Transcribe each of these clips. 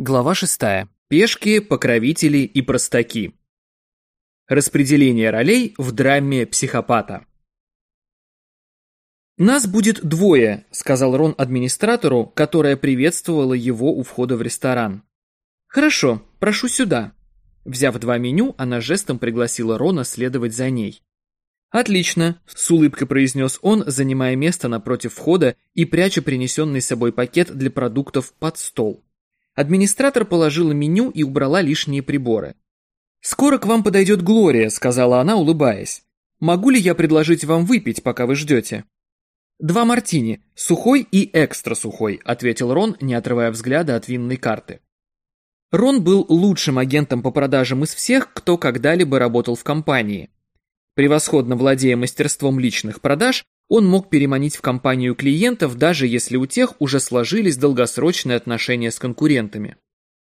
Глава 6. Пешки, покровители и простаки. Распределение ролей в драме психопата. «Нас будет двое», — сказал Рон администратору, которая приветствовала его у входа в ресторан. «Хорошо, прошу сюда». Взяв два меню, она жестом пригласила Рона следовать за ней. «Отлично», — с улыбкой произнес он, занимая место напротив входа и пряча принесенный с собой пакет для продуктов под стол. Администратор положила меню и убрала лишние приборы. «Скоро к вам подойдет Глория», — сказала она, улыбаясь. «Могу ли я предложить вам выпить, пока вы ждете?» «Два мартини, сухой и экстра сухой», — ответил Рон, не отрывая взгляда от винной карты. Рон был лучшим агентом по продажам из всех, кто когда-либо работал в компании. Превосходно владея мастерством личных продаж, он мог переманить в компанию клиентов, даже если у тех уже сложились долгосрочные отношения с конкурентами.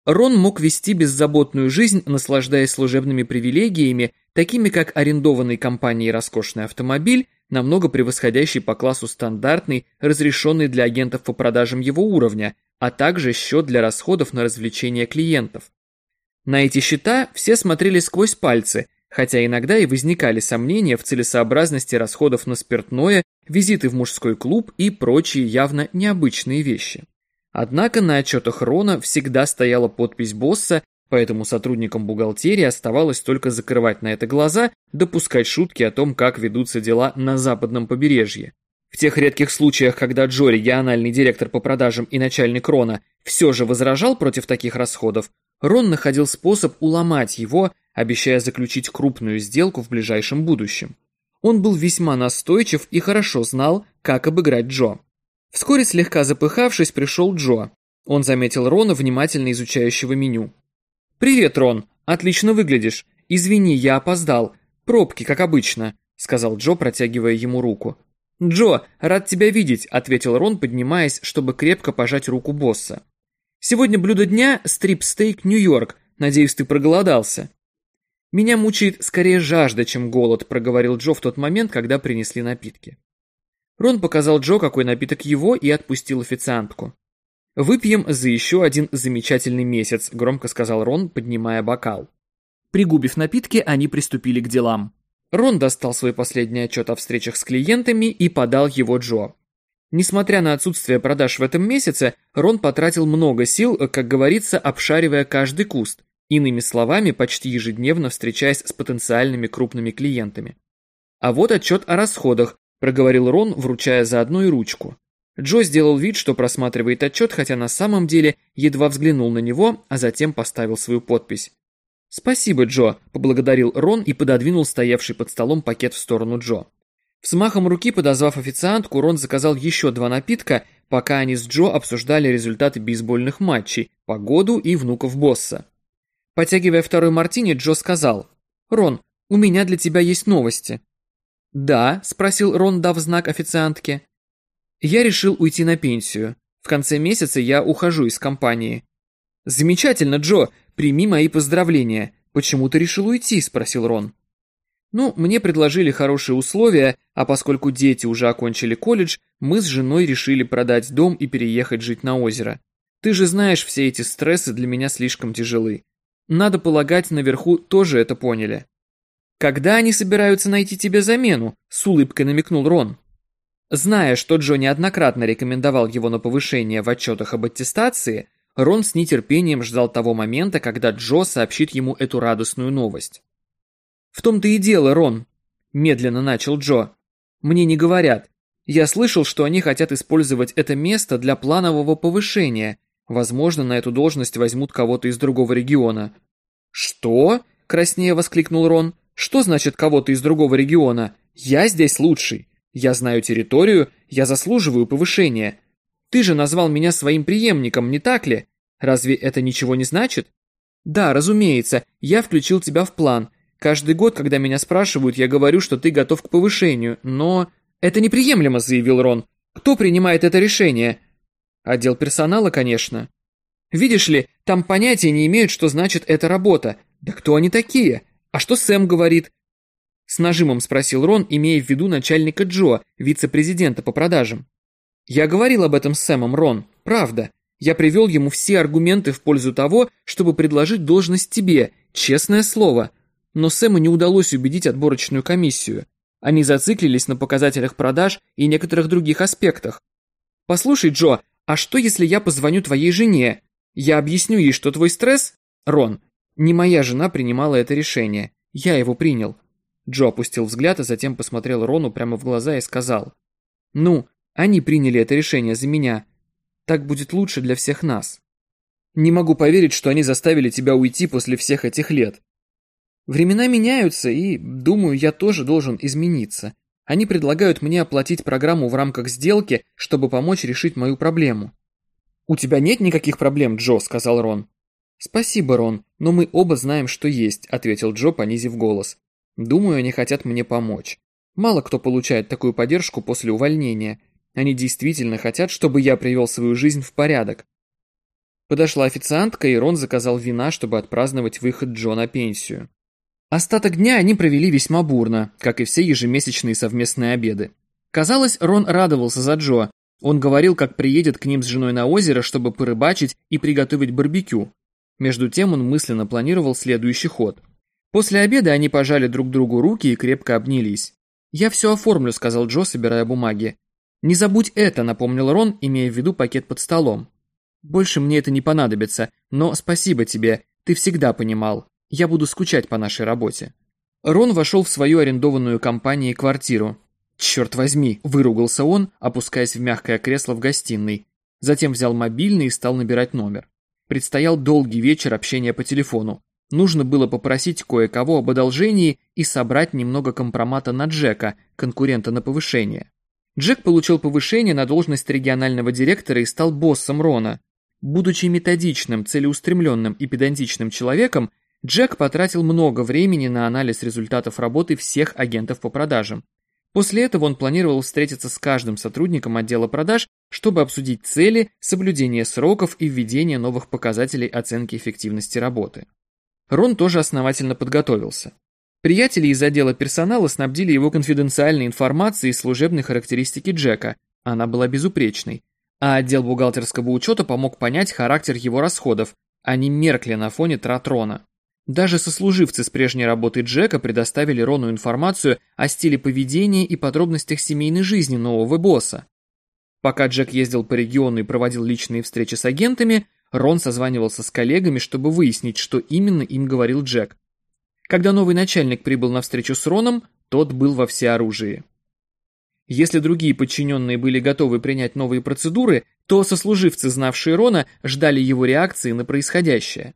Рон мог вести беззаботную жизнь, наслаждаясь служебными привилегиями, такими как арендованный компанией роскошный автомобиль, намного превосходящий по классу стандартный, разрешенный для агентов по продажам его уровня, а также счет для расходов на развлечения клиентов. На эти счета все смотрели сквозь пальцы, хотя иногда и возникали сомнения в целесообразности расходов на спиртное визиты в мужской клуб и прочие явно необычные вещи. Однако на отчетах Рона всегда стояла подпись босса, поэтому сотрудникам бухгалтерии оставалось только закрывать на это глаза, допускать шутки о том, как ведутся дела на западном побережье. В тех редких случаях, когда Джо, региональный директор по продажам и начальник Рона, все же возражал против таких расходов, Рон находил способ уломать его, обещая заключить крупную сделку в ближайшем будущем. Он был весьма настойчив и хорошо знал, как обыграть Джо. Вскоре слегка запыхавшись, пришел Джо. Он заметил Рона, внимательно изучающего меню. «Привет, Рон. Отлично выглядишь. Извини, я опоздал. Пробки, как обычно», — сказал Джо, протягивая ему руку. «Джо, рад тебя видеть», — ответил Рон, поднимаясь, чтобы крепко пожать руку босса. «Сегодня блюдо дня — стрип-стейк Нью-Йорк. Надеюсь, ты проголодался». «Меня мучает скорее жажда, чем голод», — проговорил Джо в тот момент, когда принесли напитки. Рон показал Джо, какой напиток его, и отпустил официантку. «Выпьем за еще один замечательный месяц», — громко сказал Рон, поднимая бокал. Пригубив напитки, они приступили к делам. Рон достал свой последний отчет о встречах с клиентами и подал его Джо. Несмотря на отсутствие продаж в этом месяце, Рон потратил много сил, как говорится, обшаривая каждый куст, Иными словами, почти ежедневно встречаясь с потенциальными крупными клиентами. А вот отчет о расходах, проговорил Рон, вручая заодно и ручку. Джо сделал вид, что просматривает отчет, хотя на самом деле едва взглянул на него, а затем поставил свою подпись. «Спасибо, Джо», – поблагодарил Рон и пододвинул стоявший под столом пакет в сторону Джо. Взмахом руки, подозвав официантку, Рон заказал еще два напитка, пока они с Джо обсуждали результаты бейсбольных матчей, погоду и внуков босса. Потягивая второй мартини, Джо сказал, «Рон, у меня для тебя есть новости». «Да?» – спросил Рон, дав знак официантке. «Я решил уйти на пенсию. В конце месяца я ухожу из компании». «Замечательно, Джо! Прими мои поздравления. Почему ты решил уйти?» – спросил Рон. «Ну, мне предложили хорошие условия, а поскольку дети уже окончили колледж, мы с женой решили продать дом и переехать жить на озеро. Ты же знаешь, все эти стрессы для меня слишком тяжелы. Надо полагать, наверху тоже это поняли. «Когда они собираются найти тебе замену?» – с улыбкой намекнул Рон. Зная, что Джо неоднократно рекомендовал его на повышение в отчетах об аттестации, Рон с нетерпением ждал того момента, когда Джо сообщит ему эту радостную новость. «В том-то и дело, Рон», – медленно начал Джо. «Мне не говорят. Я слышал, что они хотят использовать это место для планового повышения, Возможно, на эту должность возьмут кого-то из другого региона. «Что?» – краснее воскликнул Рон. «Что значит кого-то из другого региона? Я здесь лучший. Я знаю территорию, я заслуживаю повышения. Ты же назвал меня своим преемником, не так ли? Разве это ничего не значит?» «Да, разумеется, я включил тебя в план. Каждый год, когда меня спрашивают, я говорю, что ты готов к повышению, но...» «Это неприемлемо», – заявил Рон. «Кто принимает это решение? Отдел персонала, конечно. Видишь ли, там понятия не имеют, что значит эта работа. Да кто они такие? А что Сэм говорит? С нажимом спросил Рон, имея в виду начальника Джо, вице-президента по продажам. Я говорил об этом с Сэмом, Рон, правда. Я привел ему все аргументы в пользу того, чтобы предложить должность тебе, честное слово. Но Сэму не удалось убедить отборочную комиссию. Они зациклились на показателях продаж и некоторых других аспектах. Послушай, Джо, а что если я позвоню твоей жене? Я объясню ей, что твой стресс... Рон, не моя жена принимала это решение. Я его принял. Джо опустил взгляд, а затем посмотрел Рону прямо в глаза и сказал. «Ну, они приняли это решение за меня. Так будет лучше для всех нас. Не могу поверить, что они заставили тебя уйти после всех этих лет. Времена меняются, и, думаю, я тоже должен измениться. Они предлагают мне оплатить программу в рамках сделки, чтобы помочь решить мою проблему. «У тебя нет никаких проблем, Джо», — сказал Рон. «Спасибо, Рон, но мы оба знаем, что есть», — ответил Джо, понизив голос. «Думаю, они хотят мне помочь. Мало кто получает такую поддержку после увольнения. Они действительно хотят, чтобы я привел свою жизнь в порядок». Подошла официантка, и Рон заказал вина, чтобы отпраздновать выход Джо на пенсию. Остаток дня они провели весьма бурно, как и все ежемесячные совместные обеды. Казалось, Рон радовался за Джо. Он говорил, как приедет к ним с женой на озеро, чтобы порыбачить и приготовить барбекю. Между тем он мысленно планировал следующий ход. После обеда они пожали друг другу руки и крепко обнялись. «Я все оформлю», — сказал Джо, собирая бумаги. «Не забудь это», — напомнил Рон, имея в виду пакет под столом. «Больше мне это не понадобится, но спасибо тебе, ты всегда понимал». Я буду скучать по нашей работе». Рон вошел в свою арендованную компанией квартиру. «Черт возьми!» – выругался он, опускаясь в мягкое кресло в гостиной. Затем взял мобильный и стал набирать номер. Предстоял долгий вечер общения по телефону. Нужно было попросить кое-кого об одолжении и собрать немного компромата на Джека, конкурента на повышение. Джек получил повышение на должность регионального директора и стал боссом Рона. Будучи методичным, целеустремленным и педантичным человеком, Джек потратил много времени на анализ результатов работы всех агентов по продажам. После этого он планировал встретиться с каждым сотрудником отдела продаж, чтобы обсудить цели, соблюдение сроков и введение новых показателей оценки эффективности работы. Рон тоже основательно подготовился. Приятели из отдела персонала снабдили его конфиденциальной информацией из служебной характеристики Джека, она была безупречной, а отдел бухгалтерского учета помог понять характер его расходов, они меркли на фоне трат Рона. Даже сослуживцы с прежней работы Джека предоставили Рону информацию о стиле поведения и подробностях семейной жизни нового босса. Пока Джек ездил по региону и проводил личные встречи с агентами, Рон созванивался с коллегами, чтобы выяснить, что именно им говорил Джек. Когда новый начальник прибыл на встречу с Роном, тот был во всеоружии. Если другие подчиненные были готовы принять новые процедуры, то сослуживцы, знавшие Рона, ждали его реакции на происходящее.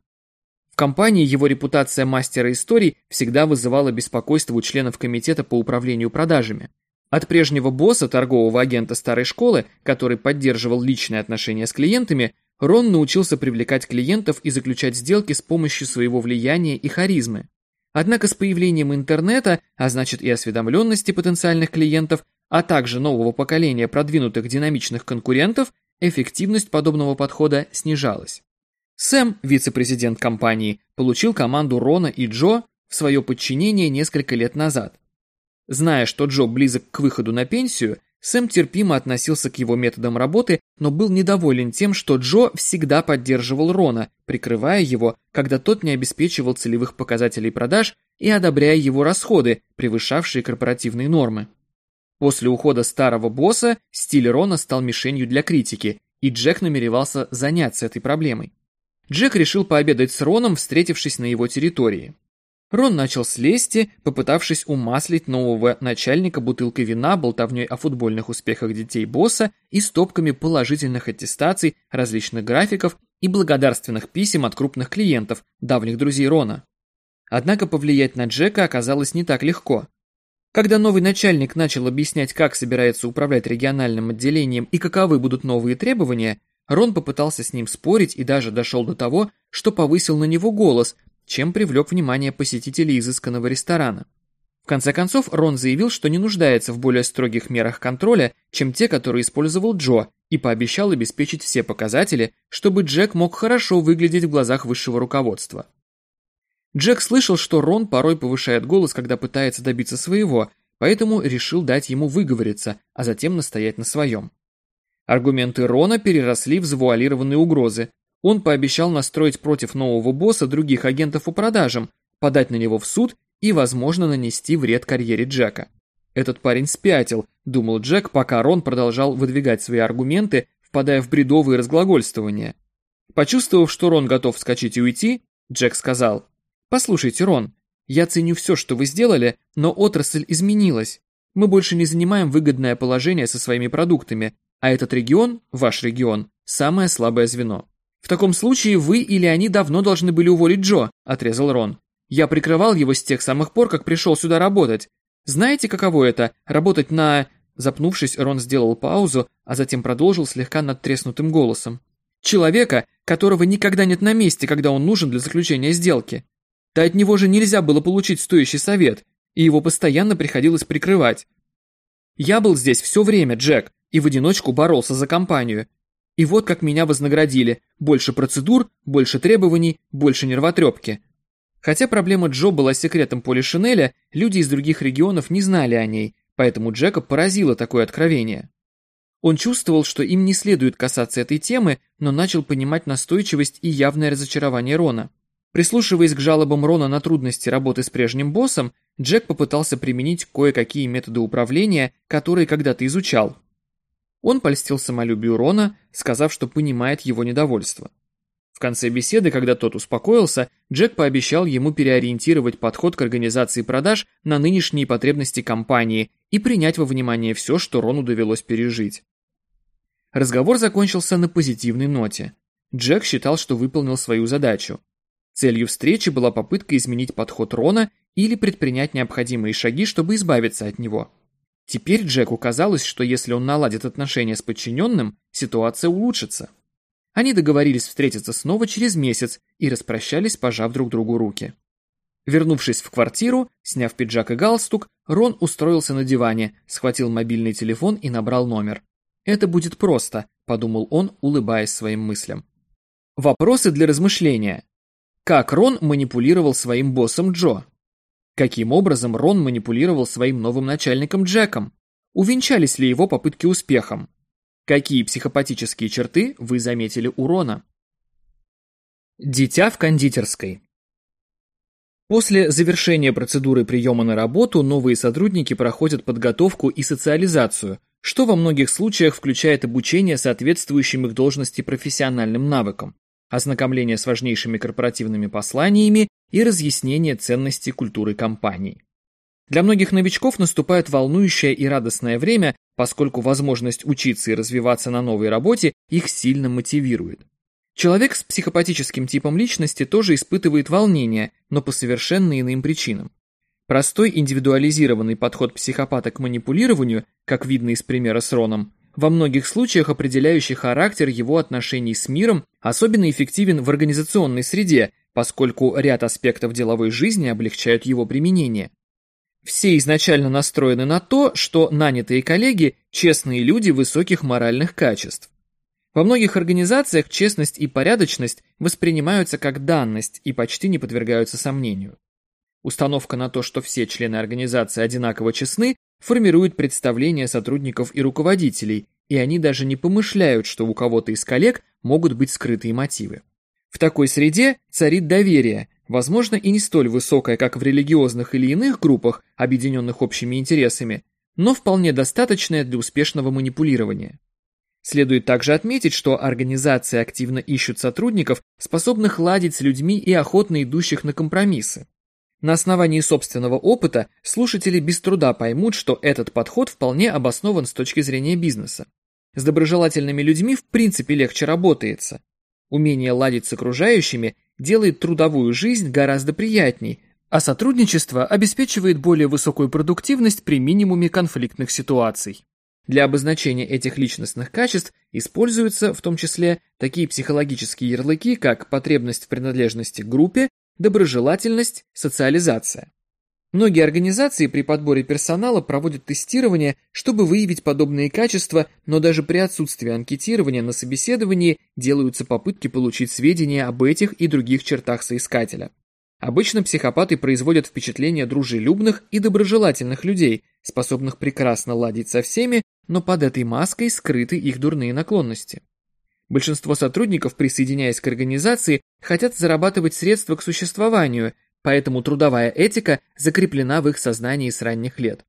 Компании его репутация мастера историй всегда вызывала беспокойство у членов комитета по управлению продажами. От прежнего босса, торгового агента старой школы, который поддерживал личные отношения с клиентами, Рон научился привлекать клиентов и заключать сделки с помощью своего влияния и харизмы. Однако с появлением интернета, а значит и осведомленности потенциальных клиентов, а также нового поколения продвинутых динамичных конкурентов, эффективность подобного подхода снижалась. Сэм, вице-президент компании, получил команду Рона и Джо в свое подчинение несколько лет назад. Зная, что Джо близок к выходу на пенсию, Сэм терпимо относился к его методам работы, но был недоволен тем, что Джо всегда поддерживал Рона, прикрывая его, когда тот не обеспечивал целевых показателей продаж и одобряя его расходы, превышавшие корпоративные нормы. После ухода старого босса стиль Рона стал мишенью для критики, и Джек намеревался заняться этой проблемой. Джек решил пообедать с Роном, встретившись на его территории. Рон начал с лести, попытавшись умаслить нового начальника бутылкой вина, болтовней о футбольных успехах детей босса и стопками положительных аттестаций, различных графиков и благодарственных писем от крупных клиентов, давних друзей Рона. Однако повлиять на Джека оказалось не так легко. Когда новый начальник начал объяснять, как собирается управлять региональным отделением и каковы будут новые требования, Рон попытался с ним спорить и даже дошел до того, что повысил на него голос, чем привлек внимание посетителей изысканного ресторана. В конце концов, Рон заявил, что не нуждается в более строгих мерах контроля, чем те, которые использовал Джо, и пообещал обеспечить все показатели, чтобы Джек мог хорошо выглядеть в глазах высшего руководства. Джек слышал, что Рон порой повышает голос, когда пытается добиться своего, поэтому решил дать ему выговориться, а затем настоять на своем. Аргументы Рона переросли в завуалированные угрозы. Он пообещал настроить против нового босса других агентов по продажам, подать на него в суд и, возможно, нанести вред карьере Джека. Этот парень спятил, думал Джек, пока Рон продолжал выдвигать свои аргументы, впадая в бредовые разглагольствования. Почувствовав, что Рон готов вскочить и уйти, Джек сказал, «Послушайте, Рон, я ценю все, что вы сделали, но отрасль изменилась. Мы больше не занимаем выгодное положение со своими продуктами, а этот регион, ваш регион, самое слабое звено. В таком случае вы или они давно должны были уволить Джо, отрезал Рон. Я прикрывал его с тех самых пор, как пришел сюда работать. Знаете, каково это – работать на... Запнувшись, Рон сделал паузу, а затем продолжил слегка надтреснутым голосом. Человека, которого никогда нет на месте, когда он нужен для заключения сделки. Да от него же нельзя было получить стоящий совет, и его постоянно приходилось прикрывать. Я был здесь все время, Джек, и в одиночку боролся за компанию. И вот как меня вознаградили. Больше процедур, больше требований, больше нервотрепки. Хотя проблема Джо была секретом Поли Шинеля, люди из других регионов не знали о ней, поэтому Джека поразило такое откровение. Он чувствовал, что им не следует касаться этой темы, но начал понимать настойчивость и явное разочарование Рона. Прислушиваясь к жалобам Рона на трудности работы с прежним боссом, Джек попытался применить кое-какие методы управления, которые когда-то изучал. Он польстил самолюбию Рона, сказав, что понимает его недовольство. В конце беседы, когда тот успокоился, Джек пообещал ему переориентировать подход к организации продаж на нынешние потребности компании и принять во внимание все, что Рону довелось пережить. Разговор закончился на позитивной ноте. Джек считал, что выполнил свою задачу. Целью встречи была попытка изменить подход Рона или предпринять необходимые шаги, чтобы избавиться от него. Теперь Джеку казалось, что если он наладит отношения с подчиненным, ситуация улучшится. Они договорились встретиться снова через месяц и распрощались, пожав друг другу руки. Вернувшись в квартиру, сняв пиджак и галстук, Рон устроился на диване, схватил мобильный телефон и набрал номер. «Это будет просто», – подумал он, улыбаясь своим мыслям. Вопросы для размышления. Как Рон манипулировал своим боссом Джо? Каким образом Рон манипулировал своим новым начальником Джеком? Увенчались ли его попытки успехом? Какие психопатические черты вы заметили у Рона? Дитя в кондитерской. После завершения процедуры приема на работу новые сотрудники проходят подготовку и социализацию, что во многих случаях включает обучение соответствующим их должности профессиональным навыкам, ознакомление с важнейшими корпоративными посланиями и разъяснение ценностей культуры компании. Для многих новичков наступает волнующее и радостное время, поскольку возможность учиться и развиваться на новой работе их сильно мотивирует. Человек с психопатическим типом личности тоже испытывает волнение, но по совершенно иным причинам. Простой индивидуализированный подход психопата к манипулированию, как видно из примера с Роном, во многих случаях определяющий характер его отношений с миром, особенно эффективен в организационной среде, поскольку ряд аспектов деловой жизни облегчают его применение. Все изначально настроены на то, что нанятые коллеги – честные люди высоких моральных качеств. Во многих организациях честность и порядочность воспринимаются как данность и почти не подвергаются сомнению. Установка на то, что все члены организации одинаково честны, формирует представление сотрудников и руководителей, и они даже не помышляют, что у кого-то из коллег могут быть скрытые мотивы. В такой среде царит доверие, возможно и не столь высокое, как в религиозных или иных группах, объединенных общими интересами, но вполне достаточное для успешного манипулирования. Следует также отметить, что организации активно ищут сотрудников, способных ладить с людьми и охотно идущих на компромиссы. На основании собственного опыта слушатели без труда поймут, что этот подход вполне обоснован с точки зрения бизнеса. С доброжелательными людьми в принципе легче работается. Умение ладить с окружающими делает трудовую жизнь гораздо приятней, а сотрудничество обеспечивает более высокую продуктивность при минимуме конфликтных ситуаций. Для обозначения этих личностных качеств используются в том числе такие психологические ярлыки, как потребность в принадлежности к группе доброжелательность, социализация. Многие организации при подборе персонала проводят тестирование, чтобы выявить подобные качества, но даже при отсутствии анкетирования на собеседовании делаются попытки получить сведения об этих и других чертах соискателя. Обычно психопаты производят впечатление дружелюбных и доброжелательных людей, способных прекрасно ладить со всеми, но под этой маской скрыты их дурные наклонности. Большинство сотрудников, присоединяясь к организации, хотят зарабатывать средства к существованию, поэтому трудовая этика закреплена в их сознании с ранних лет.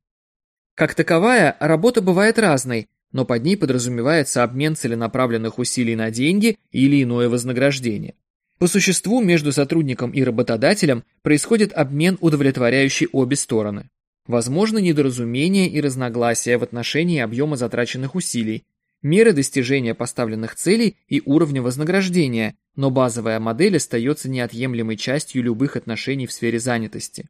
Как таковая, работа бывает разной, но под ней подразумевается обмен целенаправленных усилий на деньги или иное вознаграждение. По существу между сотрудником и работодателем происходит обмен, удовлетворяющий обе стороны. Возможно недоразумение и разногласия в отношении объема затраченных усилий, меры достижения поставленных целей и уровня вознаграждения, но базовая модель остается неотъемлемой частью любых отношений в сфере занятости.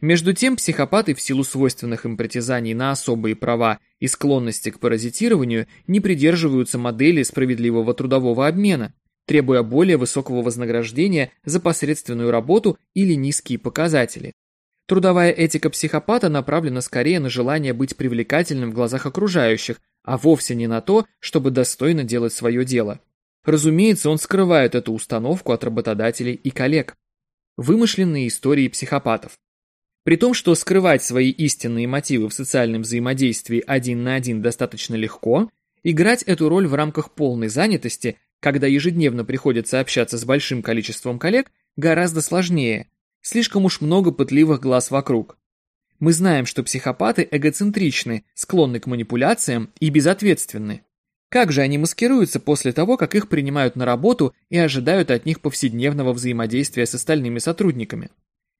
Между тем, психопаты в силу свойственных им притязаний на особые права и склонности к паразитированию не придерживаются модели справедливого трудового обмена, требуя более высокого вознаграждения за посредственную работу или низкие показатели. Трудовая этика психопата направлена скорее на желание быть привлекательным в глазах окружающих, а вовсе не на то, чтобы достойно делать свое дело. Разумеется, он скрывает эту установку от работодателей и коллег. Вымышленные истории психопатов. При том, что скрывать свои истинные мотивы в социальном взаимодействии один на один достаточно легко, играть эту роль в рамках полной занятости, когда ежедневно приходится общаться с большим количеством коллег, гораздо сложнее. Слишком уж много пытливых глаз вокруг. Мы знаем, что психопаты эгоцентричны, склонны к манипуляциям и безответственны. Как же они маскируются после того, как их принимают на работу и ожидают от них повседневного взаимодействия с остальными сотрудниками?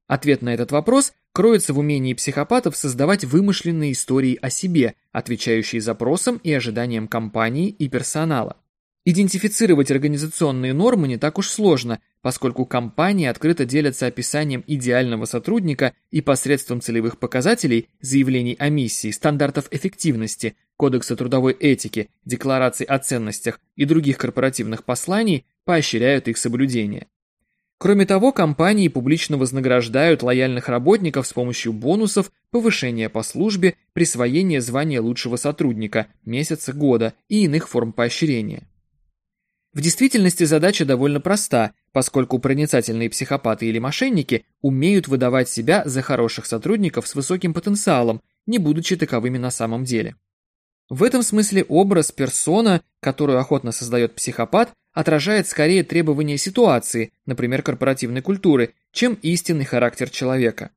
Ответ на этот вопрос кроется в умении психопатов создавать вымышленные истории о себе, отвечающие запросам и ожиданиям компании и персонала. Идентифицировать организационные нормы не так уж сложно, поскольку компании открыто делятся описанием идеального сотрудника и посредством целевых показателей, заявлений о миссии, стандартов эффективности, кодекса трудовой этики, деклараций о ценностях и других корпоративных посланий поощряют их соблюдение. Кроме того, компании публично вознаграждают лояльных работников с помощью бонусов, повышения по службе, присвоения звания лучшего сотрудника, месяца года и иных форм поощрения. В действительности задача довольно проста, поскольку проницательные психопаты или мошенники умеют выдавать себя за хороших сотрудников с высоким потенциалом, не будучи таковыми на самом деле. В этом смысле образ персона, которую охотно создает психопат, отражает скорее требования ситуации, например, корпоративной культуры, чем истинный характер человека.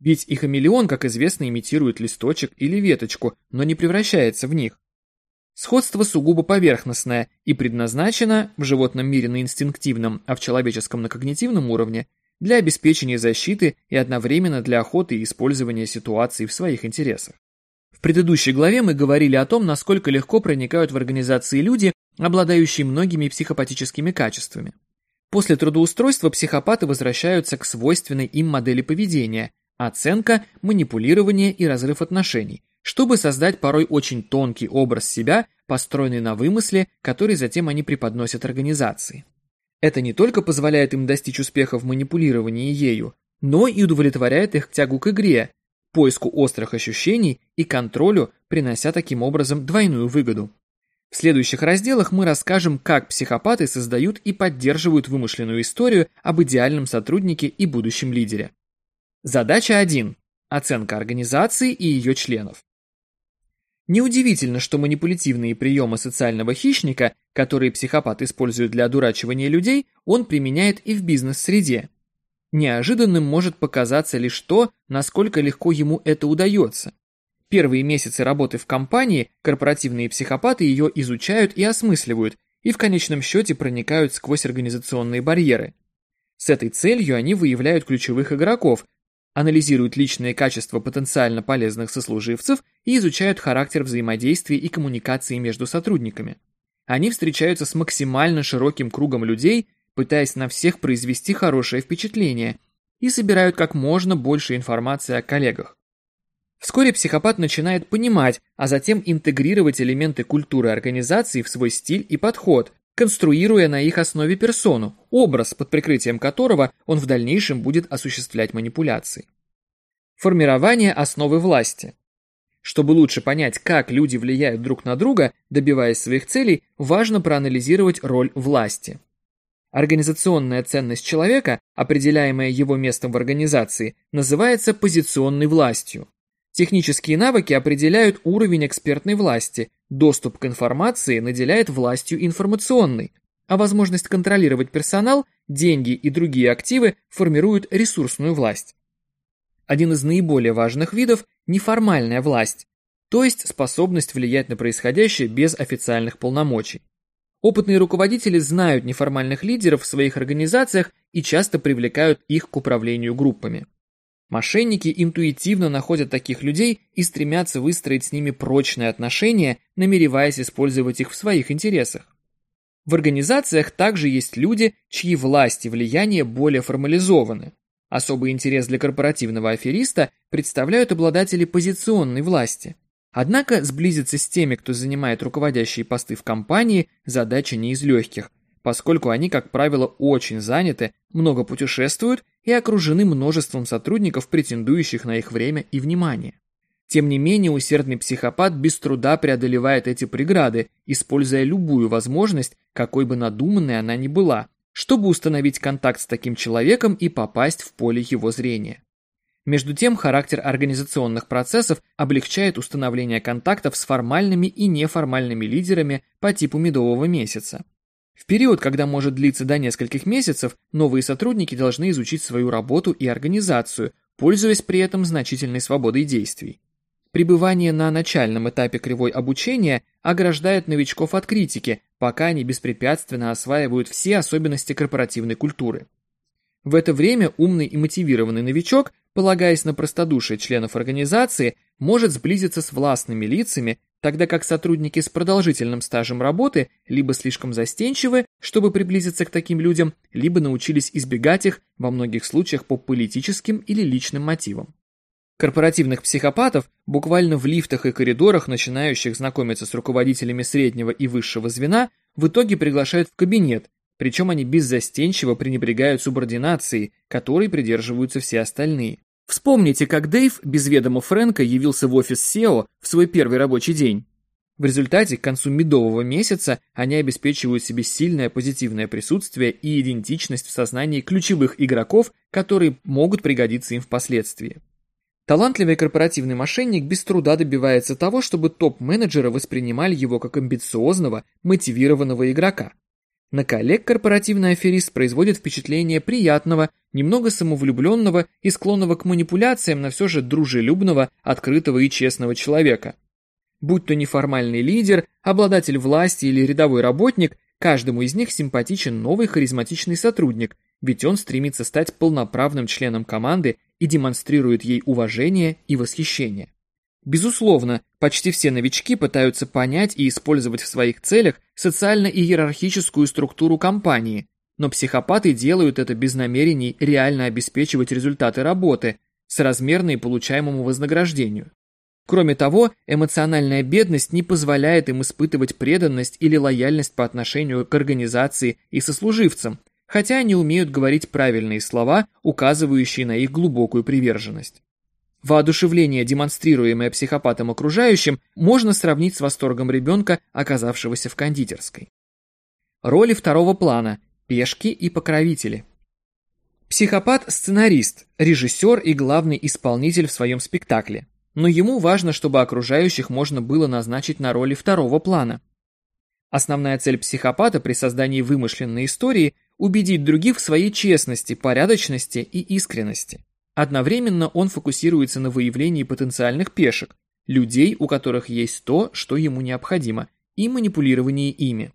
Ведь и хамелеон, как известно, имитирует листочек или веточку, но не превращается в них. Сходство сугубо поверхностное и предназначено в животном мире на инстинктивном, а в человеческом на когнитивном уровне для обеспечения защиты и одновременно для охоты и использования ситуации в своих интересах. В предыдущей главе мы говорили о том, насколько легко проникают в организации люди, обладающие многими психопатическими качествами. После трудоустройства психопаты возвращаются к свойственной им модели поведения – оценка, манипулирование и разрыв отношений, чтобы создать порой очень тонкий образ себя, построенный на вымысле, который затем они преподносят организации. Это не только позволяет им достичь успеха в манипулировании ею, но и удовлетворяет их тягу к игре, поиску острых ощущений и контролю, принося таким образом двойную выгоду. В следующих разделах мы расскажем, как психопаты создают и поддерживают вымышленную историю об идеальном сотруднике и будущем лидере. Задача 1. Оценка организации и ее членов. Неудивительно, что манипулятивные приемы социального хищника, которые психопат использует для одурачивания людей, он применяет и в бизнес-среде. Неожиданным может показаться лишь то, насколько легко ему это удается. Первые месяцы работы в компании корпоративные психопаты ее изучают и осмысливают, и в конечном счете проникают сквозь организационные барьеры. С этой целью они выявляют ключевых игроков, анализируют личные качества потенциально полезных сослуживцев и изучают характер взаимодействия и коммуникации между сотрудниками. Они встречаются с максимально широким кругом людей, пытаясь на всех произвести хорошее впечатление, и собирают как можно больше информации о коллегах. Вскоре психопат начинает понимать, а затем интегрировать элементы культуры организации в свой стиль и подход, конструируя на их основе персону, образ, под прикрытием которого он в дальнейшем будет осуществлять манипуляции. Формирование основы власти. Чтобы лучше понять, как люди влияют друг на друга, добиваясь своих целей, важно проанализировать роль власти. Организационная ценность человека, определяемая его местом в организации, называется позиционной властью. Технические навыки определяют уровень экспертной власти, доступ к информации наделяет властью информационной, а возможность контролировать персонал, деньги и другие активы формируют ресурсную власть. Один из наиболее важных видов – неформальная власть, то есть способность влиять на происходящее без официальных полномочий. Опытные руководители знают неформальных лидеров в своих организациях и часто привлекают их к управлению группами. Мошенники интуитивно находят таких людей и стремятся выстроить с ними прочные отношения, намереваясь использовать их в своих интересах. В организациях также есть люди, чьи власть и влияние более формализованы. Особый интерес для корпоративного афериста представляют обладатели позиционной власти. Однако сблизиться с теми, кто занимает руководящие посты в компании, задача не из легких, поскольку они, как правило, очень заняты, много путешествуют и окружены множеством сотрудников, претендующих на их время и внимание. Тем не менее, усердный психопат без труда преодолевает эти преграды, используя любую возможность, какой бы надуманной она ни была, чтобы установить контакт с таким человеком и попасть в поле его зрения. Между тем, характер организационных процессов облегчает установление контактов с формальными и неформальными лидерами по типу медового месяца. В период, когда может длиться до нескольких месяцев, новые сотрудники должны изучить свою работу и организацию, пользуясь при этом значительной свободой действий. Пребывание на начальном этапе кривой обучения ограждает новичков от критики, пока они беспрепятственно осваивают все особенности корпоративной культуры. В это время умный и мотивированный новичок, полагаясь на простодушие членов организации, может сблизиться с властными лицами тогда как сотрудники с продолжительным стажем работы либо слишком застенчивы, чтобы приблизиться к таким людям, либо научились избегать их во многих случаях по политическим или личным мотивам. Корпоративных психопатов, буквально в лифтах и коридорах, начинающих знакомиться с руководителями среднего и высшего звена, в итоге приглашают в кабинет, причем они беззастенчиво пренебрегают субординацией, которой придерживаются все остальные. Вспомните, как Дэйв без ведома Фрэнка явился в офис SEO в свой первый рабочий день. В результате к концу медового месяца они обеспечивают себе сильное позитивное присутствие и идентичность в сознании ключевых игроков, которые могут пригодиться им впоследствии. Талантливый корпоративный мошенник без труда добивается того, чтобы топ-менеджеры воспринимали его как амбициозного, мотивированного игрока. На коллег корпоративный аферист производит впечатление приятного, немного самовлюбленного и склонного к манипуляциям, но все же дружелюбного, открытого и честного человека. Будь то неформальный лидер, обладатель власти или рядовой работник, каждому из них симпатичен новый харизматичный сотрудник, ведь он стремится стать полноправным членом команды и демонстрирует ей уважение и восхищение. Безусловно, почти все новички пытаются понять и использовать в своих целях социально-иерархическую структуру компании, но психопаты делают это без намерений реально обеспечивать результаты работы, соразмерные получаемому вознаграждению. Кроме того, эмоциональная бедность не позволяет им испытывать преданность или лояльность по отношению к организации и сослуживцам, хотя они умеют говорить правильные слова, указывающие на их глубокую приверженность. Воодушевление, демонстрируемое психопатом окружающим, можно сравнить с восторгом ребенка, оказавшегося в кондитерской. Роли второго плана – пешки и покровители. Психопат – сценарист, режиссер и главный исполнитель в своем спектакле, но ему важно, чтобы окружающих можно было назначить на роли второго плана. Основная цель психопата при создании вымышленной истории – убедить других в своей честности, порядочности и искренности. Одновременно он фокусируется на выявлении потенциальных пешек, людей, у которых есть то, что ему необходимо, и манипулировании ими.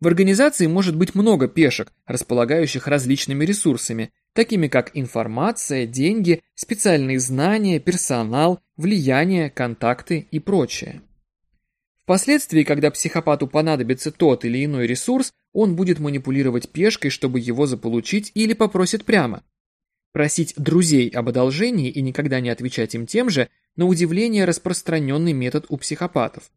В организации может быть много пешек, располагающих различными ресурсами, такими как информация, деньги, специальные знания, персонал, влияние, контакты и прочее. Впоследствии, когда психопату понадобится тот или иной ресурс, он будет манипулировать пешкой, чтобы его заполучить или попросит прямо. Просить друзей об одолжении и никогда не отвечать им тем же, на удивление распространенный метод у психопатов.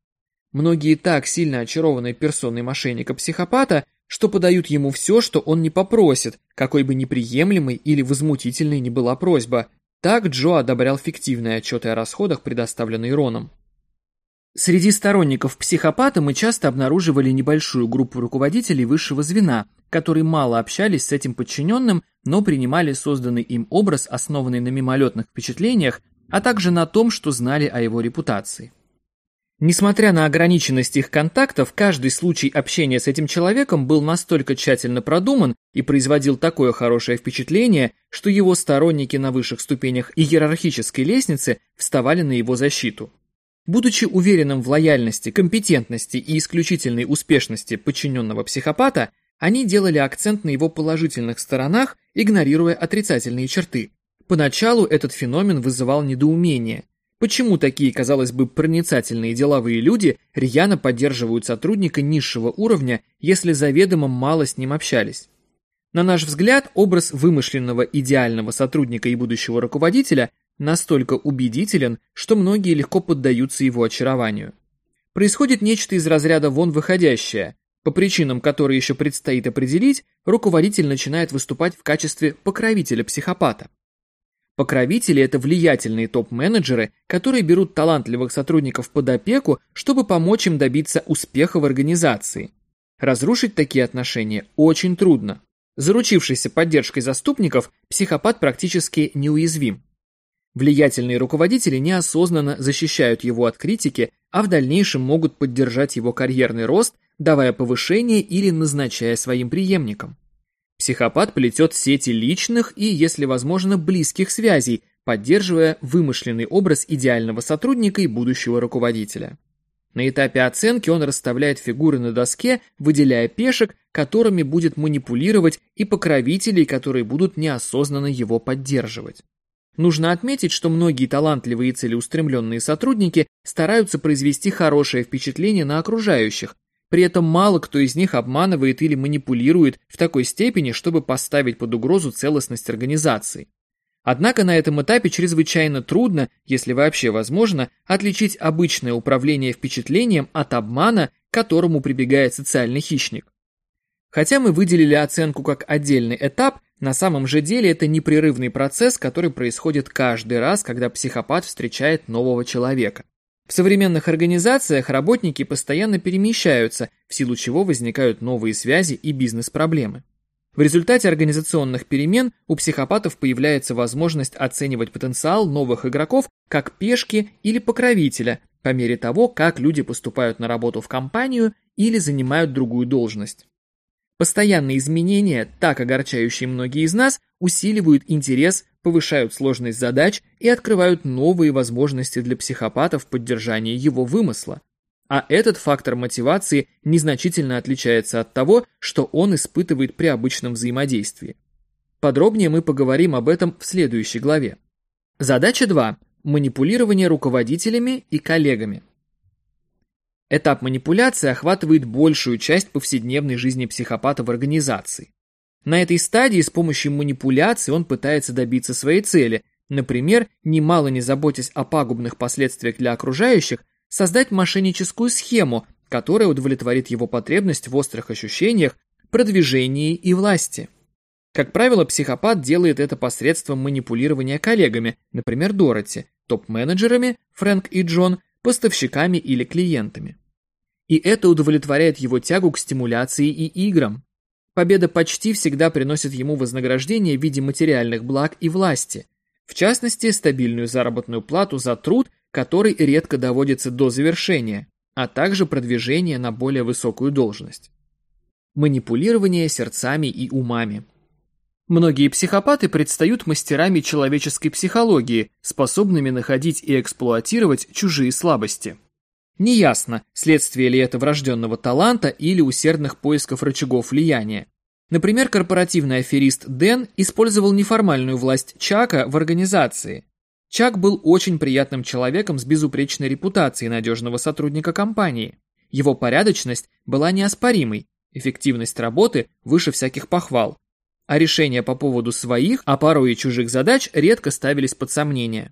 Многие так сильно очарованы персоной мошенника-психопата, что подают ему все, что он не попросит, какой бы неприемлемой или возмутительной ни была просьба. Так Джо одобрял фиктивные отчеты о расходах, предоставленные Роном. Среди сторонников психопата мы часто обнаруживали небольшую группу руководителей высшего звена, которые мало общались с этим подчиненным, но принимали созданный им образ, основанный на мимолетных впечатлениях, а также на том, что знали о его репутации. Несмотря на ограниченность их контактов, каждый случай общения с этим человеком был настолько тщательно продуман и производил такое хорошее впечатление, что его сторонники на высших ступенях иерархической лестницы вставали на его защиту. Будучи уверенным в лояльности, компетентности и исключительной успешности подчиненного психопата, они делали акцент на его положительных сторонах, игнорируя отрицательные черты. Поначалу этот феномен вызывал недоумение. Почему такие, казалось бы, проницательные деловые люди рьяно поддерживают сотрудника низшего уровня, если заведомо мало с ним общались? На наш взгляд, образ вымышленного идеального сотрудника и будущего руководителя настолько убедителен, что многие легко поддаются его очарованию. Происходит нечто из разряда вон выходящее. По причинам, которые еще предстоит определить, руководитель начинает выступать в качестве покровителя-психопата. Покровители – это влиятельные топ-менеджеры, которые берут талантливых сотрудников под опеку, чтобы помочь им добиться успеха в организации. Разрушить такие отношения очень трудно. Заручившийся поддержкой заступников, психопат практически неуязвим. Влиятельные руководители неосознанно защищают его от критики, а в дальнейшем могут поддержать его карьерный рост, давая повышение или назначая своим преемником. Психопат плетет сети личных и, если возможно, близких связей, поддерживая вымышленный образ идеального сотрудника и будущего руководителя. На этапе оценки он расставляет фигуры на доске, выделяя пешек, которыми будет манипулировать, и покровителей, которые будут неосознанно его поддерживать. Нужно отметить, что многие талантливые и целеустремленные сотрудники стараются произвести хорошее впечатление на окружающих, при этом мало кто из них обманывает или манипулирует в такой степени, чтобы поставить под угрозу целостность организации. Однако на этом этапе чрезвычайно трудно, если вообще возможно, отличить обычное управление впечатлением от обмана, к которому прибегает социальный хищник. Хотя мы выделили оценку как отдельный этап, на самом же деле это непрерывный процесс, который происходит каждый раз, когда психопат встречает нового человека. В современных организациях работники постоянно перемещаются, в силу чего возникают новые связи и бизнес-проблемы. В результате организационных перемен у психопатов появляется возможность оценивать потенциал новых игроков как пешки или покровителя, по мере того, как люди поступают на работу в компанию или занимают другую должность. Постоянные изменения, так огорчающие многие из нас, усиливают интерес, повышают сложность задач и открывают новые возможности для психопата в поддержании его вымысла. А этот фактор мотивации незначительно отличается от того, что он испытывает при обычном взаимодействии. Подробнее мы поговорим об этом в следующей главе. Задача 2. Манипулирование руководителями и коллегами. Этап манипуляции охватывает большую часть повседневной жизни психопата в организации. На этой стадии с помощью манипуляции он пытается добиться своей цели, например, немало не заботясь о пагубных последствиях для окружающих, создать мошенническую схему, которая удовлетворит его потребность в острых ощущениях, продвижении и власти. Как правило, психопат делает это посредством манипулирования коллегами, например, Дороти, топ-менеджерами, Фрэнк и Джон, поставщиками или клиентами и это удовлетворяет его тягу к стимуляции и играм. Победа почти всегда приносит ему вознаграждение в виде материальных благ и власти, в частности, стабильную заработную плату за труд, который редко доводится до завершения, а также продвижение на более высокую должность. Манипулирование сердцами и умами. Многие психопаты предстают мастерами человеческой психологии, способными находить и эксплуатировать чужие слабости. Неясно, следствие ли это врожденного таланта или усердных поисков рычагов влияния. Например, корпоративный аферист Дэн использовал неформальную власть Чака в организации. Чак был очень приятным человеком с безупречной репутацией надежного сотрудника компании. Его порядочность была неоспоримой, эффективность работы выше всяких похвал. А решения по поводу своих, а порой и чужих задач редко ставились под сомнение.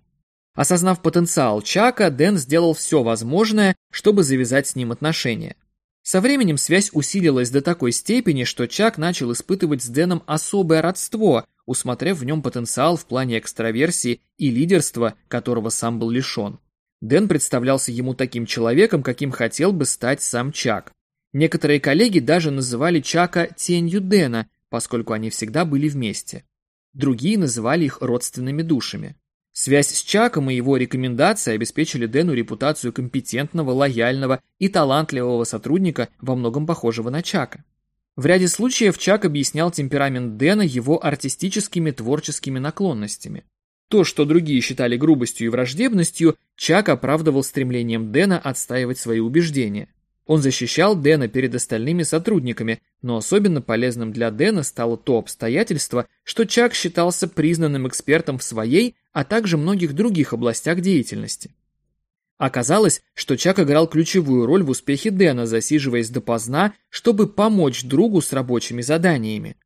Осознав потенциал Чака, Дэн сделал все возможное, чтобы завязать с ним отношения. Со временем связь усилилась до такой степени, что Чак начал испытывать с Дэном особое родство, усмотрев в нем потенциал в плане экстраверсии и лидерства, которого сам был лишен. Дэн представлялся ему таким человеком, каким хотел бы стать сам Чак. Некоторые коллеги даже называли Чака тенью Дэна, поскольку они всегда были вместе. Другие называли их родственными душами. Связь с Чаком и его рекомендации обеспечили Дэну репутацию компетентного, лояльного и талантливого сотрудника, во многом похожего на Чака. В ряде случаев Чак объяснял темперамент Дэна его артистическими творческими наклонностями. То, что другие считали грубостью и враждебностью, Чак оправдывал стремлением Дэна отстаивать свои убеждения. Он защищал Дэна перед остальными сотрудниками, но особенно полезным для Дэна стало то обстоятельство, что Чак считался признанным экспертом в своей, а также многих других областях деятельности. Оказалось, что Чак играл ключевую роль в успехе Дэна, засиживаясь допоздна, чтобы помочь другу с рабочими заданиями.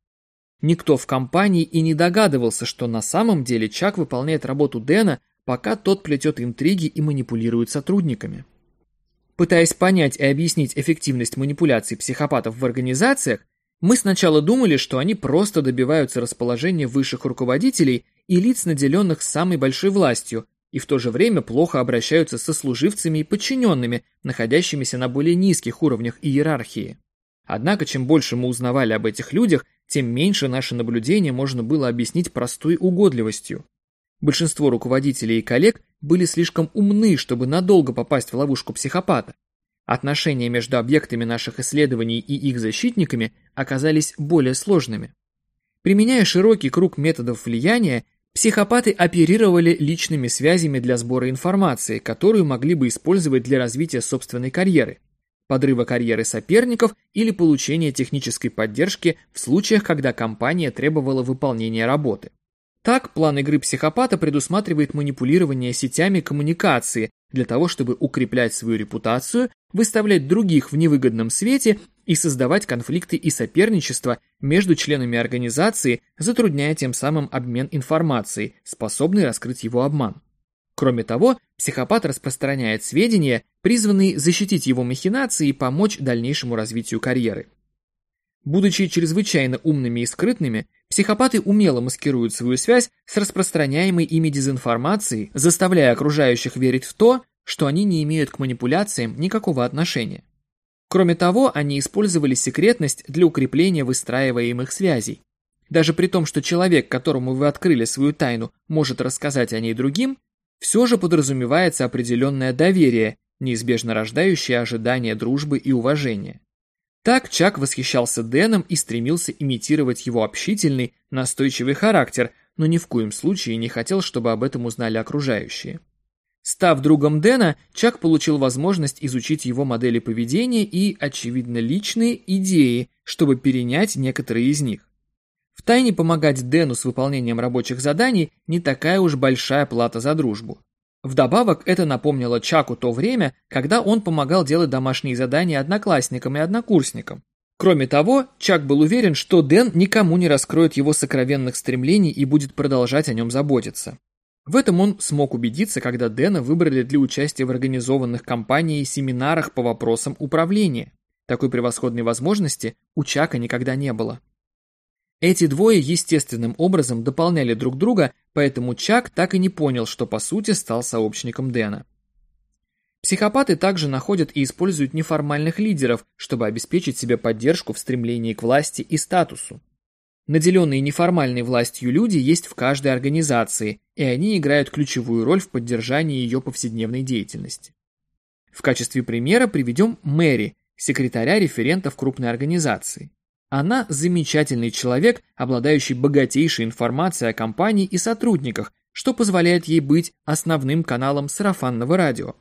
Никто в компании и не догадывался, что на самом деле Чак выполняет работу Дэна, пока тот плетет интриги и манипулирует сотрудниками. Пытаясь понять и объяснить эффективность манипуляций психопатов в организациях, мы сначала думали, что они просто добиваются расположения высших руководителей и лиц, наделенных самой большой властью, и в то же время плохо обращаются со служивцами и подчиненными, находящимися на более низких уровнях иерархии. Однако, чем больше мы узнавали об этих людях, тем меньше наше наблюдение можно было объяснить простой угодливостью. Большинство руководителей и коллег были слишком умны, чтобы надолго попасть в ловушку психопата. Отношения между объектами наших исследований и их защитниками оказались более сложными. Применяя широкий круг методов влияния, психопаты оперировали личными связями для сбора информации, которую могли бы использовать для развития собственной карьеры подрыва карьеры соперников или получения технической поддержки в случаях, когда компания требовала выполнения работы. Так, план игры психопата предусматривает манипулирование сетями коммуникации для того, чтобы укреплять свою репутацию, выставлять других в невыгодном свете и создавать конфликты и соперничество между членами организации, затрудняя тем самым обмен информацией, способный раскрыть его обман. Кроме того, психопат распространяет сведения, призванные защитить его махинации и помочь дальнейшему развитию карьеры. Будучи чрезвычайно умными и скрытными, психопаты умело маскируют свою связь с распространяемой ими дезинформацией, заставляя окружающих верить в то, что они не имеют к манипуляциям никакого отношения. Кроме того, они использовали секретность для укрепления выстраиваемых связей. Даже при том, что человек, которому вы открыли свою тайну, может рассказать о ней другим, все же подразумевается определенное доверие, неизбежно рождающее ожидание дружбы и уважения. Так Чак восхищался Дэном и стремился имитировать его общительный, настойчивый характер, но ни в коем случае не хотел, чтобы об этом узнали окружающие. Став другом Дэна, Чак получил возможность изучить его модели поведения и, очевидно, личные идеи, чтобы перенять некоторые из них. Втайне помогать Дэну с выполнением рабочих заданий не такая уж большая плата за дружбу. Вдобавок, это напомнило Чаку то время, когда он помогал делать домашние задания одноклассникам и однокурсникам. Кроме того, Чак был уверен, что Дэн никому не раскроет его сокровенных стремлений и будет продолжать о нем заботиться. В этом он смог убедиться, когда Дэна выбрали для участия в организованных кампанией семинарах по вопросам управления. Такой превосходной возможности у Чака никогда не было. Эти двое естественным образом дополняли друг друга, поэтому Чак так и не понял, что по сути стал сообщником Дэна. Психопаты также находят и используют неформальных лидеров, чтобы обеспечить себе поддержку в стремлении к власти и статусу. Наделенные неформальной властью люди есть в каждой организации, и они играют ключевую роль в поддержании ее повседневной деятельности. В качестве примера приведем Мэри, секретаря референта в крупной организации. Она замечательный человек, обладающий богатейшей информацией о компании и сотрудниках, что позволяет ей быть основным каналом сарафанного радио.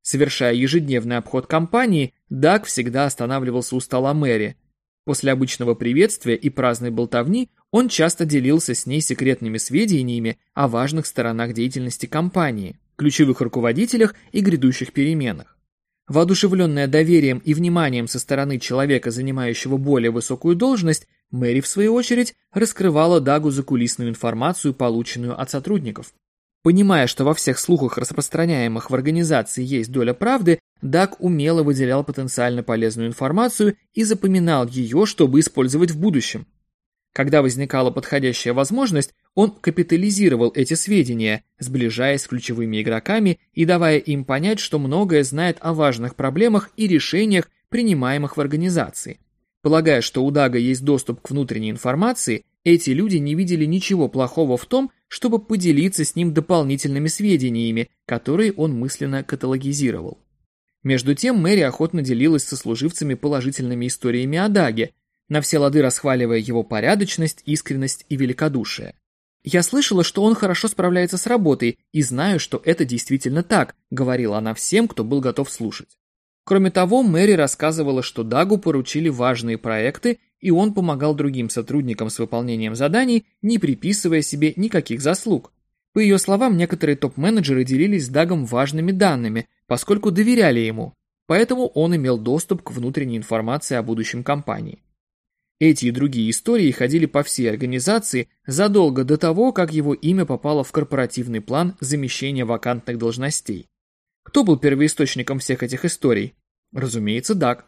Совершая ежедневный обход компании, Даг всегда останавливался у стола Мэри. После обычного приветствия и праздной болтовни он часто делился с ней секретными сведениями о важных сторонах деятельности компании, ключевых руководителях и грядущих переменах. Воодушевленная доверием и вниманием со стороны человека, занимающего более высокую должность, Мэри, в свою очередь, раскрывала Дагу закулисную информацию, полученную от сотрудников. Понимая, что во всех слухах, распространяемых в организации, есть доля правды, Даг умело выделял потенциально полезную информацию и запоминал ее, чтобы использовать в будущем. Когда возникала подходящая возможность, он капитализировал эти сведения, сближаясь с ключевыми игроками и давая им понять, что многое знает о важных проблемах и решениях, принимаемых в организации. Полагая, что у Дага есть доступ к внутренней информации, эти люди не видели ничего плохого в том, чтобы поделиться с ним дополнительными сведениями, которые он мысленно каталогизировал. Между тем Мэри охотно делилась со служивцами положительными историями о Даге, на все лады расхваливая его порядочность, искренность и великодушие. «Я слышала, что он хорошо справляется с работой, и знаю, что это действительно так», говорила она всем, кто был готов слушать. Кроме того, Мэри рассказывала, что Дагу поручили важные проекты, и он помогал другим сотрудникам с выполнением заданий, не приписывая себе никаких заслуг. По ее словам, некоторые топ-менеджеры делились с Дагом важными данными, поскольку доверяли ему, поэтому он имел доступ к внутренней информации о будущем компании. Эти и другие истории ходили по всей организации задолго до того, как его имя попало в корпоративный план замещения вакантных должностей. Кто был первоисточником всех этих историй? Разумеется, Даг.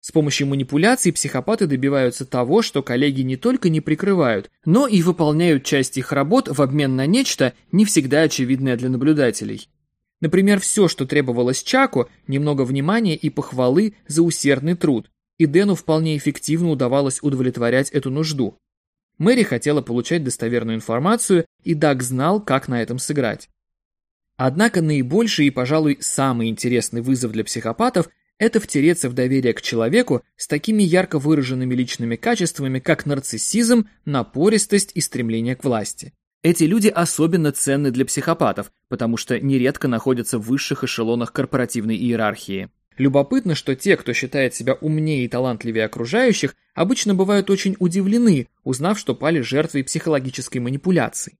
С помощью манипуляций психопаты добиваются того, что коллеги не только не прикрывают, но и выполняют часть их работ в обмен на нечто, не всегда очевидное для наблюдателей. Например, все, что требовалось Чаку, немного внимания и похвалы за усердный труд, и Дэну вполне эффективно удавалось удовлетворять эту нужду. Мэри хотела получать достоверную информацию, и Даг знал, как на этом сыграть. Однако наибольший и, пожалуй, самый интересный вызов для психопатов – это втереться в доверие к человеку с такими ярко выраженными личными качествами, как нарциссизм, напористость и стремление к власти. Эти люди особенно ценны для психопатов, потому что нередко находятся в высших эшелонах корпоративной иерархии. Любопытно, что те, кто считает себя умнее и талантливее окружающих, обычно бывают очень удивлены, узнав, что пали жертвой психологической манипуляции.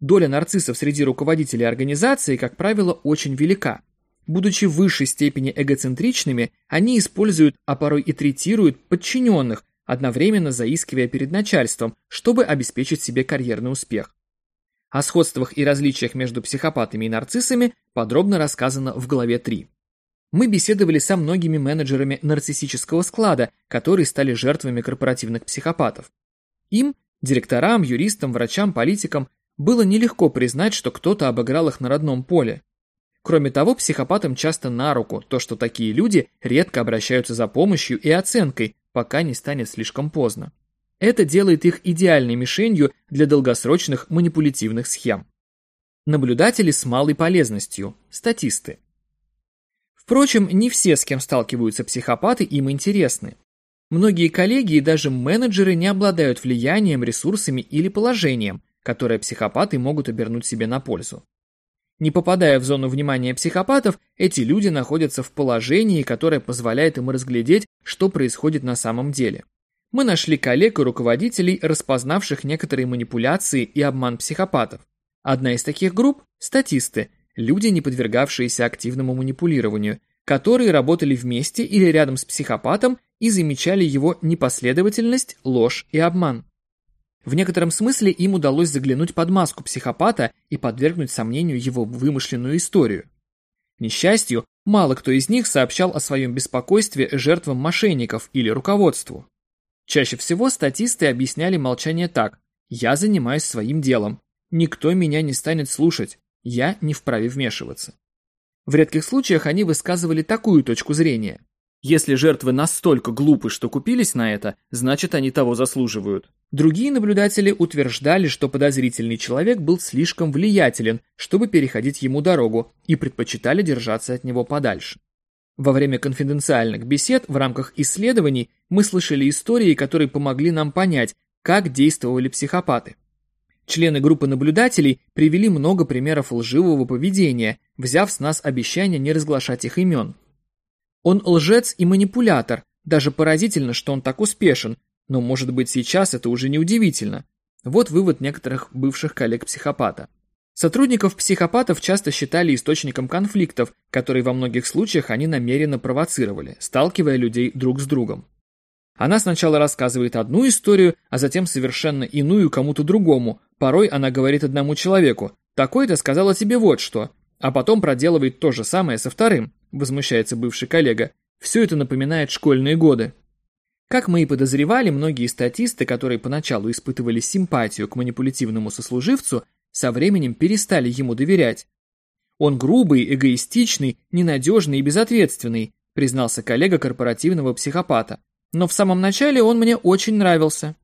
Доля нарциссов среди руководителей организации, как правило, очень велика. Будучи в высшей степени эгоцентричными, они используют, а порой и третируют подчиненных, одновременно заискивая перед начальством, чтобы обеспечить себе карьерный успех. О сходствах и различиях между психопатами и нарциссами подробно рассказано в главе 3. Мы беседовали со многими менеджерами нарциссического склада, которые стали жертвами корпоративных психопатов. Им, директорам, юристам, врачам, политикам, было нелегко признать, что кто-то обыграл их на родном поле. Кроме того, психопатам часто на руку то, что такие люди редко обращаются за помощью и оценкой, пока не станет слишком поздно. Это делает их идеальной мишенью для долгосрочных манипулятивных схем. Наблюдатели с малой полезностью, статисты. Впрочем, не все, с кем сталкиваются психопаты, им интересны. Многие коллеги и даже менеджеры не обладают влиянием, ресурсами или положением, которое психопаты могут обернуть себе на пользу. Не попадая в зону внимания психопатов, эти люди находятся в положении, которое позволяет им разглядеть, что происходит на самом деле. Мы нашли коллег и руководителей, распознавших некоторые манипуляции и обман психопатов. Одна из таких групп – статисты, люди, не подвергавшиеся активному манипулированию, которые работали вместе или рядом с психопатом и замечали его непоследовательность, ложь и обман. В некотором смысле им удалось заглянуть под маску психопата и подвергнуть сомнению его вымышленную историю. К несчастью, мало кто из них сообщал о своем беспокойстве жертвам мошенников или руководству. Чаще всего статисты объясняли молчание так «я занимаюсь своим делом, никто меня не станет слушать, я не вправе вмешиваться. В редких случаях они высказывали такую точку зрения. Если жертвы настолько глупы, что купились на это, значит они того заслуживают. Другие наблюдатели утверждали, что подозрительный человек был слишком влиятелен, чтобы переходить ему дорогу, и предпочитали держаться от него подальше. Во время конфиденциальных бесед в рамках исследований мы слышали истории, которые помогли нам понять, как действовали психопаты. Члены группы наблюдателей привели много примеров лживого поведения, взяв с нас обещание не разглашать их имен. Он лжец и манипулятор, даже поразительно, что он так успешен, но может быть сейчас это уже не удивительно. Вот вывод некоторых бывших коллег-психопата. Сотрудников психопатов часто считали источником конфликтов, которые во многих случаях они намеренно провоцировали, сталкивая людей друг с другом. Она сначала рассказывает одну историю, а затем совершенно иную кому-то другому. Порой она говорит одному человеку «такой-то сказала тебе вот что», а потом проделывает то же самое со вторым, возмущается бывший коллега. Все это напоминает школьные годы. Как мы и подозревали, многие статисты, которые поначалу испытывали симпатию к манипулятивному сослуживцу, со временем перестали ему доверять. Он грубый, эгоистичный, ненадежный и безответственный, признался коллега корпоративного психопата. Но в самом начале он мне очень нравился.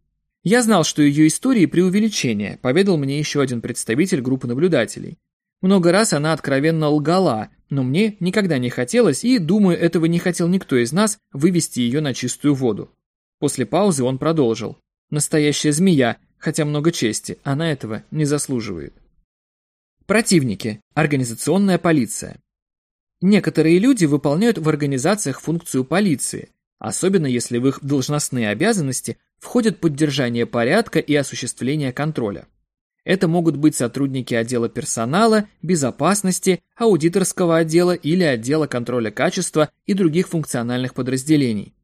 Я знал, что ее истории преувеличение, поведал мне еще один представитель группы наблюдателей. Много раз она откровенно лгала, но мне никогда не хотелось, и, думаю, этого не хотел никто из нас, вывести ее на чистую воду. После паузы он продолжил. Настоящая змея, хотя много чести, она этого не заслуживает. Противники. Организационная полиция. Некоторые люди выполняют в организациях функцию полиции, особенно если в их должностные обязанности входит поддержание порядка и осуществление контроля. Это могут быть сотрудники отдела персонала, безопасности, аудиторского отдела или отдела контроля качества и других функциональных подразделений.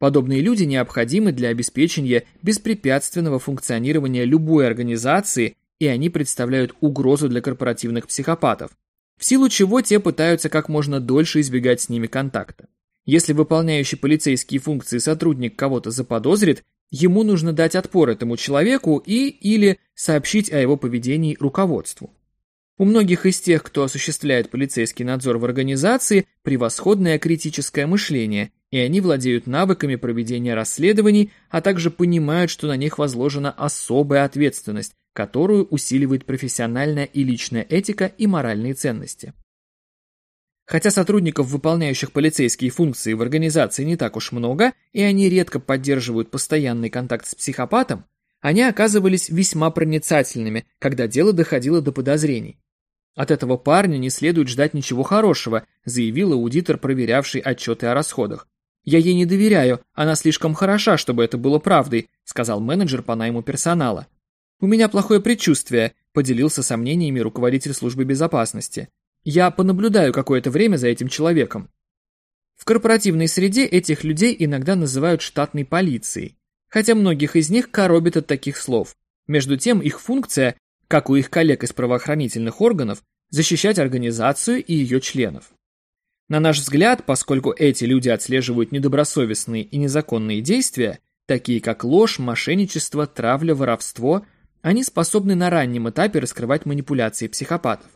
Подобные люди необходимы для обеспечения беспрепятственного функционирования любой организации и они представляют угрозу для корпоративных психопатов, в силу чего те пытаются как можно дольше избегать с ними контакта. Если выполняющий полицейские функции сотрудник кого-то заподозрит, ему нужно дать отпор этому человеку и или сообщить о его поведении руководству. У многих из тех, кто осуществляет полицейский надзор в организации, превосходное критическое мышление, и они владеют навыками проведения расследований, а также понимают, что на них возложена особая ответственность, которую усиливает профессиональная и личная этика и моральные ценности. Хотя сотрудников, выполняющих полицейские функции в организации не так уж много, и они редко поддерживают постоянный контакт с психопатом, они оказывались весьма проницательными, когда дело доходило до подозрений. От этого парня не следует ждать ничего хорошего, заявил аудитор, проверявший отчеты о расходах. «Я ей не доверяю, она слишком хороша, чтобы это было правдой», сказал менеджер по найму персонала. «У меня плохое предчувствие», – поделился сомнениями руководитель службы безопасности. «Я понаблюдаю какое-то время за этим человеком». В корпоративной среде этих людей иногда называют штатной полицией, хотя многих из них коробит от таких слов. Между тем, их функция, как у их коллег из правоохранительных органов, защищать организацию и ее членов. На наш взгляд, поскольку эти люди отслеживают недобросовестные и незаконные действия, такие как ложь, мошенничество, травля, воровство – они способны на раннем этапе раскрывать манипуляции психопатов.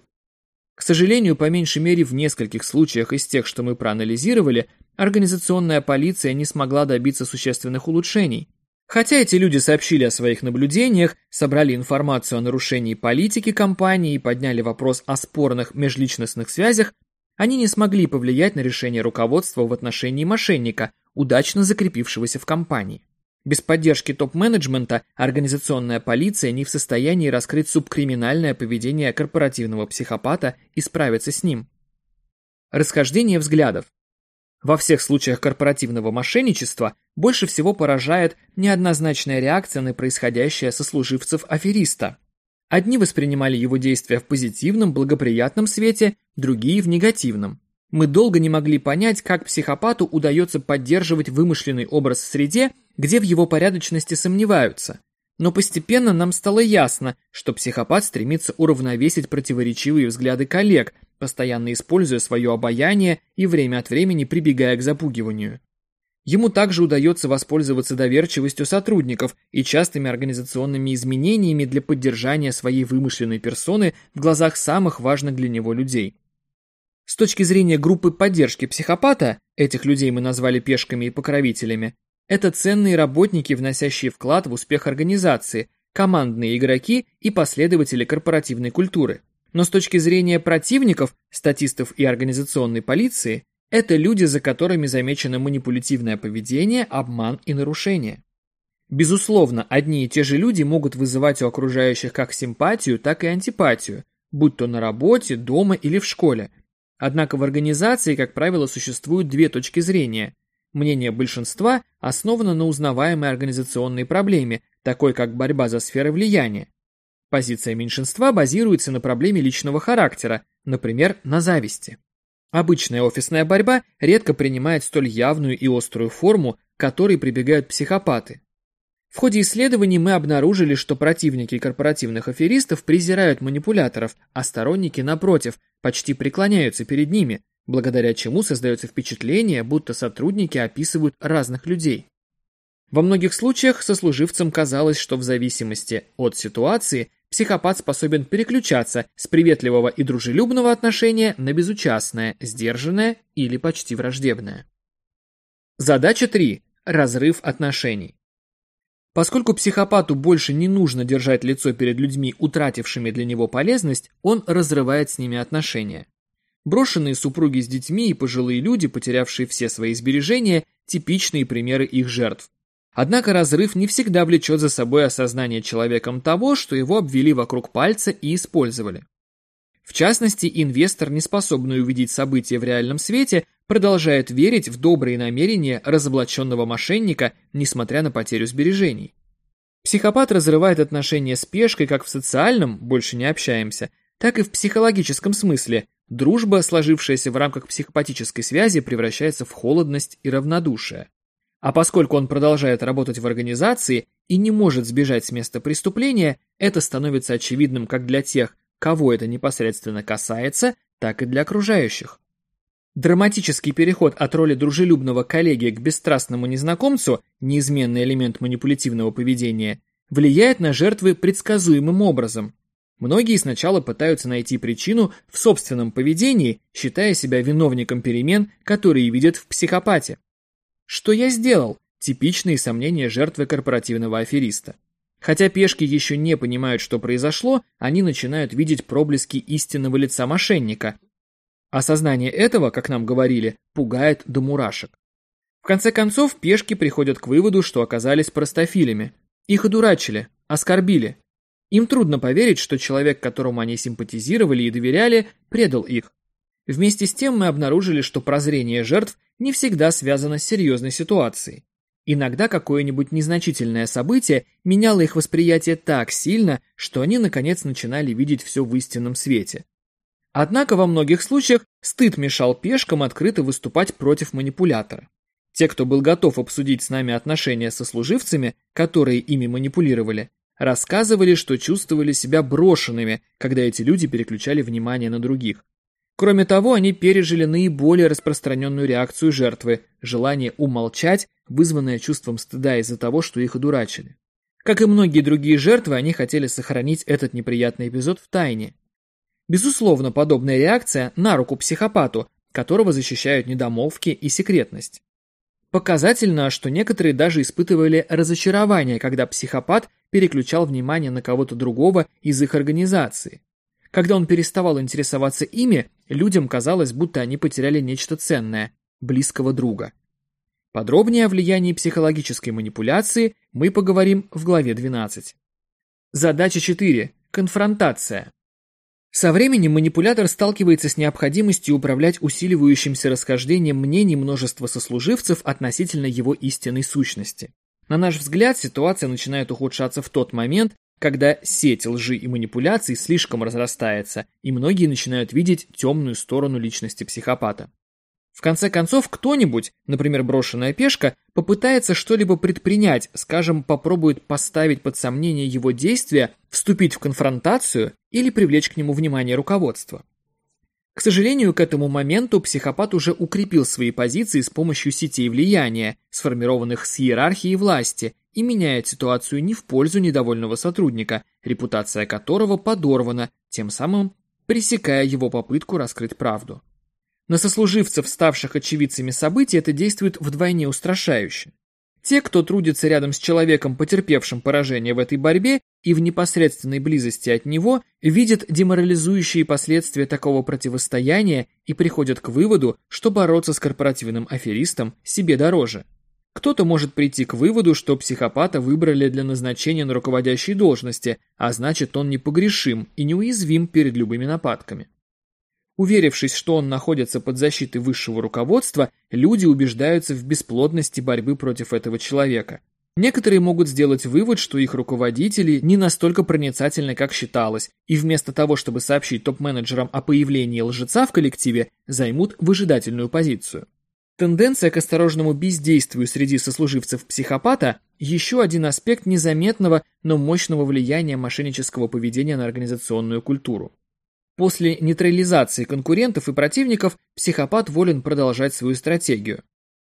К сожалению, по меньшей мере в нескольких случаях из тех, что мы проанализировали, организационная полиция не смогла добиться существенных улучшений. Хотя эти люди сообщили о своих наблюдениях, собрали информацию о нарушении политики компании и подняли вопрос о спорных межличностных связях, они не смогли повлиять на решение руководства в отношении мошенника, удачно закрепившегося в компании. Без поддержки топ-менеджмента организационная полиция не в состоянии раскрыть субкриминальное поведение корпоративного психопата и справиться с ним. Расхождение взглядов. Во всех случаях корпоративного мошенничества больше всего поражает неоднозначная реакция на происходящее со служивцев афериста. Одни воспринимали его действия в позитивном, благоприятном свете, другие в негативном. Мы долго не могли понять, как психопату удается поддерживать вымышленный образ в среде, где в его порядочности сомневаются. Но постепенно нам стало ясно, что психопат стремится уравновесить противоречивые взгляды коллег, постоянно используя свое обаяние и время от времени прибегая к запугиванию. Ему также удается воспользоваться доверчивостью сотрудников и частыми организационными изменениями для поддержания своей вымышленной персоны в глазах самых важных для него людей. С точки зрения группы поддержки психопата, этих людей мы назвали пешками и покровителями, это ценные работники, вносящие вклад в успех организации, командные игроки и последователи корпоративной культуры. Но с точки зрения противников, статистов и организационной полиции, это люди, за которыми замечено манипулятивное поведение, обман и нарушение. Безусловно, одни и те же люди могут вызывать у окружающих как симпатию, так и антипатию, будь то на работе, дома или в школе. Однако в организации, как правило, существуют две точки зрения. Мнение большинства основано на узнаваемой организационной проблеме, такой как борьба за сферы влияния. Позиция меньшинства базируется на проблеме личного характера, например, на зависти. Обычная офисная борьба редко принимает столь явную и острую форму, к которой прибегают психопаты. В ходе исследований мы обнаружили, что противники корпоративных аферистов презирают манипуляторов, а сторонники, напротив, почти преклоняются перед ними, благодаря чему создается впечатление, будто сотрудники описывают разных людей. Во многих случаях сослуживцам казалось, что в зависимости от ситуации психопат способен переключаться с приветливого и дружелюбного отношения на безучастное, сдержанное или почти враждебное. Задача 3. Разрыв отношений. Поскольку психопату больше не нужно держать лицо перед людьми, утратившими для него полезность, он разрывает с ними отношения. Брошенные супруги с детьми и пожилые люди, потерявшие все свои сбережения, типичные примеры их жертв. Однако разрыв не всегда влечет за собой осознание человеком того, что его обвели вокруг пальца и использовали. В частности, инвестор, не способный увидеть события в реальном свете, продолжает верить в добрые намерения разоблаченного мошенника, несмотря на потерю сбережений. Психопат разрывает отношения с пешкой как в социальном, больше не общаемся, так и в психологическом смысле. Дружба, сложившаяся в рамках психопатической связи, превращается в холодность и равнодушие. А поскольку он продолжает работать в организации и не может сбежать с места преступления, это становится очевидным как для тех, кого это непосредственно касается, так и для окружающих. Драматический переход от роли дружелюбного коллеги к бесстрастному незнакомцу, неизменный элемент манипулятивного поведения, влияет на жертвы предсказуемым образом. Многие сначала пытаются найти причину в собственном поведении, считая себя виновником перемен, которые видят в психопате. Что я сделал? Типичные сомнения жертвы корпоративного афериста. Хотя пешки еще не понимают, что произошло, они начинают видеть проблески истинного лица мошенника. Осознание этого, как нам говорили, пугает до мурашек. В конце концов, пешки приходят к выводу, что оказались простофилями. Их одурачили, оскорбили. Им трудно поверить, что человек, которому они симпатизировали и доверяли, предал их. Вместе с тем мы обнаружили, что прозрение жертв не всегда связано с серьезной ситуацией. Иногда какое-нибудь незначительное событие меняло их восприятие так сильно, что они наконец начинали видеть все в истинном свете. Однако во многих случаях стыд мешал пешкам открыто выступать против манипулятора. Те, кто был готов обсудить с нами отношения со служивцами, которые ими манипулировали, рассказывали, что чувствовали себя брошенными, когда эти люди переключали внимание на других. Кроме того, они пережили наиболее распространенную реакцию жертвы – желание умолчать, вызванное чувством стыда из-за того, что их одурачили. Как и многие другие жертвы, они хотели сохранить этот неприятный эпизод в тайне. Безусловно, подобная реакция на руку психопату, которого защищают недомолвки и секретность. Показательно, что некоторые даже испытывали разочарование, когда психопат переключал внимание на кого-то другого из их организации. Когда он переставал интересоваться ими, людям казалось, будто они потеряли нечто ценное – близкого друга. Подробнее о влиянии психологической манипуляции мы поговорим в главе 12. Задача 4. Конфронтация. Со временем манипулятор сталкивается с необходимостью управлять усиливающимся расхождением мнений множества сослуживцев относительно его истинной сущности. На наш взгляд, ситуация начинает ухудшаться в тот момент, когда сеть лжи и манипуляций слишком разрастается, и многие начинают видеть темную сторону личности психопата. В конце концов, кто-нибудь, например, брошенная пешка, попытается что-либо предпринять, скажем, попробует поставить под сомнение его действия, вступить в конфронтацию или привлечь к нему внимание руководства. К сожалению, к этому моменту психопат уже укрепил свои позиции с помощью сетей влияния, сформированных с иерархией власти, и меняет ситуацию не в пользу недовольного сотрудника, репутация которого подорвана, тем самым пресекая его попытку раскрыть правду. На сослуживцев, ставших очевидцами событий, это действует вдвойне устрашающе. Те, кто трудится рядом с человеком, потерпевшим поражение в этой борьбе и в непосредственной близости от него, видят деморализующие последствия такого противостояния и приходят к выводу, что бороться с корпоративным аферистом себе дороже. Кто-то может прийти к выводу, что психопата выбрали для назначения на руководящей должности, а значит он непогрешим и неуязвим перед любыми нападками. Уверившись, что он находится под защитой высшего руководства, люди убеждаются в бесплодности борьбы против этого человека. Некоторые могут сделать вывод, что их руководители не настолько проницательны, как считалось, и вместо того, чтобы сообщить топ-менеджерам о появлении лжеца в коллективе, займут выжидательную позицию. Тенденция к осторожному бездействию среди сослуживцев психопата – еще один аспект незаметного, но мощного влияния мошеннического поведения на организационную культуру. После нейтрализации конкурентов и противников психопат волен продолжать свою стратегию.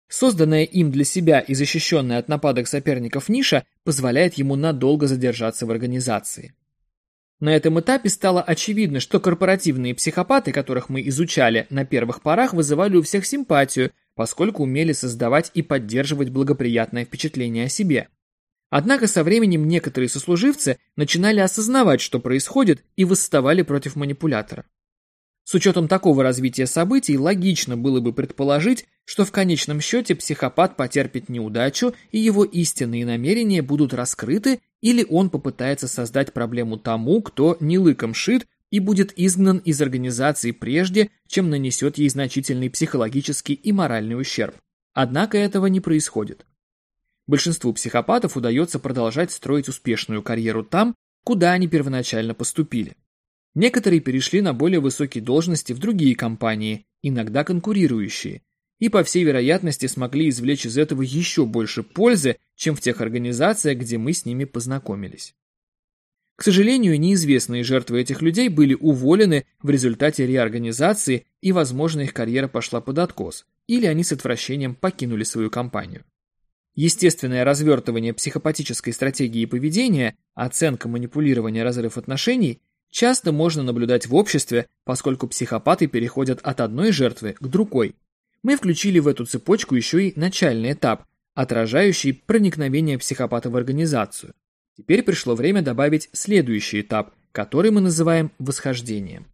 Созданная им для себя и защищенная от нападок соперников ниша позволяет ему надолго задержаться в организации. На этом этапе стало очевидно, что корпоративные психопаты, которых мы изучали на первых порах, вызывали у всех симпатию, поскольку умели создавать и поддерживать благоприятное впечатление о себе. Однако со временем некоторые сослуживцы начинали осознавать, что происходит, и восставали против манипулятора. С учетом такого развития событий, логично было бы предположить, что в конечном счете психопат потерпит неудачу и его истинные намерения будут раскрыты или он попытается создать проблему тому, кто не лыком шит и будет изгнан из организации прежде, чем нанесет ей значительный психологический и моральный ущерб. Однако этого не происходит. Большинству психопатов удается продолжать строить успешную карьеру там, куда они первоначально поступили. Некоторые перешли на более высокие должности в другие компании, иногда конкурирующие, и по всей вероятности смогли извлечь из этого еще больше пользы, чем в тех организациях, где мы с ними познакомились. К сожалению, неизвестные жертвы этих людей были уволены в результате реорганизации, и, возможно, их карьера пошла под откос, или они с отвращением покинули свою компанию. Естественное развертывание психопатической стратегии поведения, оценка манипулирования разрыв отношений часто можно наблюдать в обществе, поскольку психопаты переходят от одной жертвы к другой. Мы включили в эту цепочку еще и начальный этап, отражающий проникновение психопата в организацию. Теперь пришло время добавить следующий этап, который мы называем восхождением.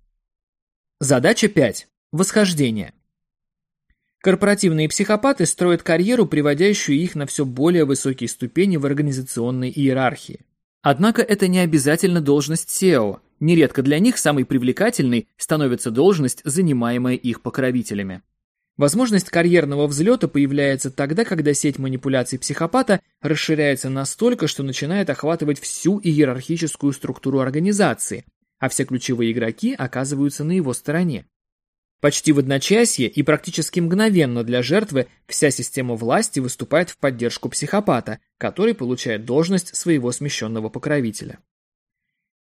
Задача 5. Восхождение. Корпоративные психопаты строят карьеру, приводящую их на все более высокие ступени в организационной иерархии. Однако это не обязательно должность SEO. Нередко для них самой привлекательной становится должность, занимаемая их покровителями. Возможность карьерного взлета появляется тогда, когда сеть манипуляций психопата расширяется настолько, что начинает охватывать всю иерархическую структуру организации, а все ключевые игроки оказываются на его стороне. Почти в одночасье и практически мгновенно для жертвы вся система власти выступает в поддержку психопата, который получает должность своего смещенного покровителя.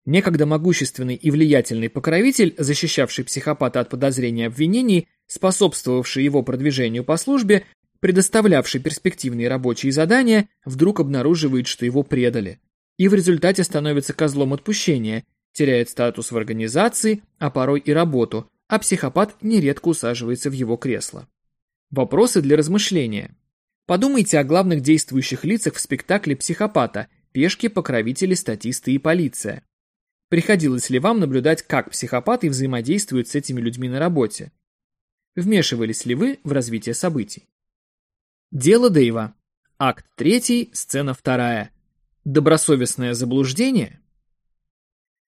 Некогда могущественный и влиятельный покровитель, защищавший психопата от подозрений и обвинений, способствовавший его продвижению по службе, предоставлявший перспективные рабочие задания, вдруг обнаруживает, что его предали. И в результате становится козлом отпущения, теряет статус в организации, а порой и работу – а психопат нередко усаживается в его кресло. Вопросы для размышления. Подумайте о главных действующих лицах в спектакле «Психопата», пешки, покровители, статисты и полиция. Приходилось ли вам наблюдать, как психопаты взаимодействуют с этими людьми на работе? Вмешивались ли вы в развитие событий? Дело Дэйва. Акт 3, сцена 2. Добросовестное заблуждение?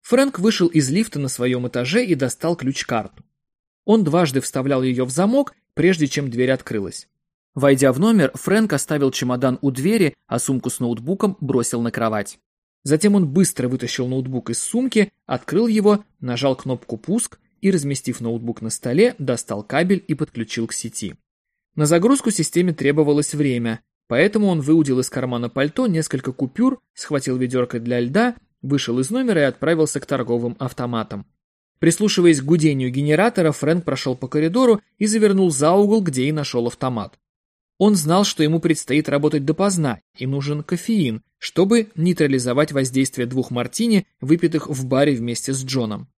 Фрэнк вышел из лифта на своем этаже и достал ключ-карту. Он дважды вставлял ее в замок, прежде чем дверь открылась. Войдя в номер, Фрэнк оставил чемодан у двери, а сумку с ноутбуком бросил на кровать. Затем он быстро вытащил ноутбук из сумки, открыл его, нажал кнопку «Пуск» и, разместив ноутбук на столе, достал кабель и подключил к сети. На загрузку системе требовалось время, поэтому он выудил из кармана пальто несколько купюр, схватил ведерко для льда вышел из номера и отправился к торговым автоматам. Прислушиваясь к гудению генератора, Фрэнк прошел по коридору и завернул за угол, где и нашел автомат. Он знал, что ему предстоит работать допоздна, и нужен кофеин, чтобы нейтрализовать воздействие двух мартини, выпитых в баре вместе с Джоном.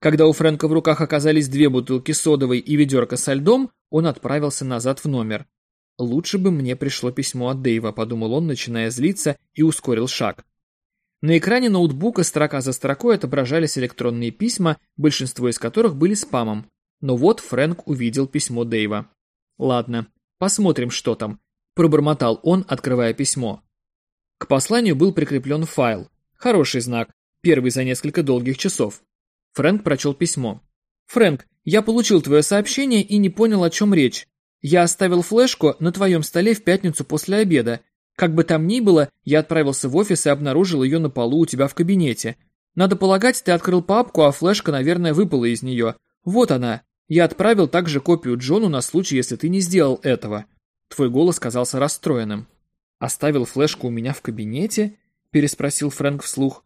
Когда у Фрэнка в руках оказались две бутылки содовой и ведерко со льдом, он отправился назад в номер. «Лучше бы мне пришло письмо от Дэйва», — подумал он, начиная злиться, и ускорил шаг. На экране ноутбука строка за строкой отображались электронные письма, большинство из которых были спамом. Но вот Фрэнк увидел письмо Дэйва. «Ладно, посмотрим, что там», – пробормотал он, открывая письмо. К посланию был прикреплен файл. Хороший знак, первый за несколько долгих часов. Фрэнк прочел письмо. «Фрэнк, я получил твое сообщение и не понял, о чем речь. Я оставил флешку на твоем столе в пятницу после обеда. Как бы там ни было, я отправился в офис и обнаружил ее на полу у тебя в кабинете. Надо полагать, ты открыл папку, а флешка, наверное, выпала из нее. Вот она. Я отправил также копию Джону на случай, если ты не сделал этого. Твой голос казался расстроенным. Оставил флешку у меня в кабинете? Переспросил Фрэнк вслух.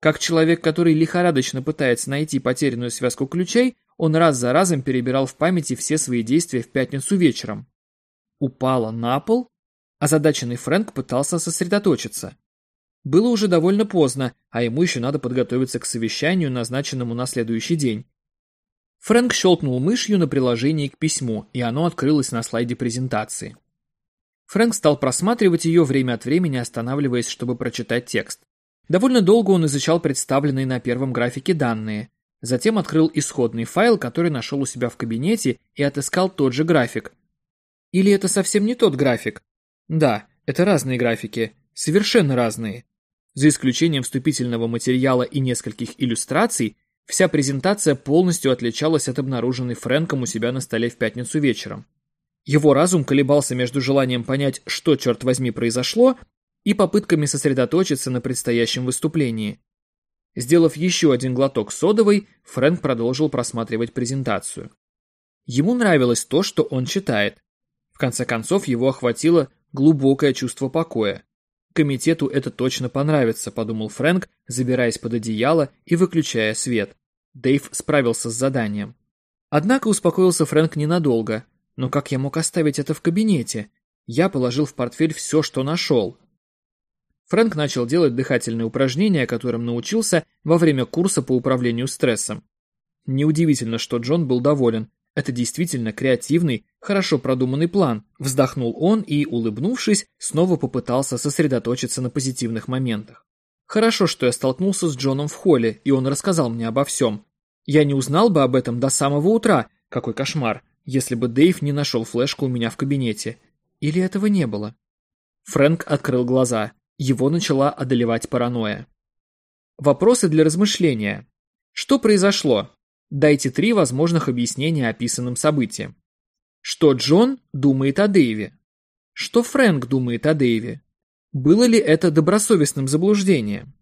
Как человек, который лихорадочно пытается найти потерянную связку ключей, он раз за разом перебирал в памяти все свои действия в пятницу вечером. Упала на пол Озадаченный Фрэнк пытался сосредоточиться. Было уже довольно поздно, а ему еще надо подготовиться к совещанию, назначенному на следующий день. Фрэнк щелкнул мышью на приложении к письму, и оно открылось на слайде презентации. Фрэнк стал просматривать ее время от времени, останавливаясь, чтобы прочитать текст. Довольно долго он изучал представленные на первом графике данные. Затем открыл исходный файл, который нашел у себя в кабинете, и отыскал тот же график. Или это совсем не тот график? Да, это разные графики. Совершенно разные. За исключением вступительного материала и нескольких иллюстраций, вся презентация полностью отличалась от обнаруженной Фрэнком у себя на столе в пятницу вечером. Его разум колебался между желанием понять, что, черт возьми, произошло, и попытками сосредоточиться на предстоящем выступлении. Сделав еще один глоток содовой, Фрэнк продолжил просматривать презентацию. Ему нравилось то, что он читает. В конце концов, его охватило глубокое чувство покоя. Комитету это точно понравится, подумал Фрэнк, забираясь под одеяло и выключая свет. Дэйв справился с заданием. Однако успокоился Фрэнк ненадолго. Но как я мог оставить это в кабинете? Я положил в портфель все, что нашел. Фрэнк начал делать дыхательные упражнения, которым научился во время курса по управлению стрессом. Неудивительно, что Джон был доволен. Это действительно креативный, хорошо продуманный план. Вздохнул он и, улыбнувшись, снова попытался сосредоточиться на позитивных моментах. Хорошо, что я столкнулся с Джоном в холле, и он рассказал мне обо всем. Я не узнал бы об этом до самого утра. Какой кошмар если бы Дэйв не нашел флешку у меня в кабинете. Или этого не было? Фрэнк открыл глаза. Его начала одолевать паранойя. Вопросы для размышления. Что произошло? Дайте три возможных объяснения описанным событиям. Что Джон думает о Дэйве? Что Фрэнк думает о Дэйве? Было ли это добросовестным заблуждением?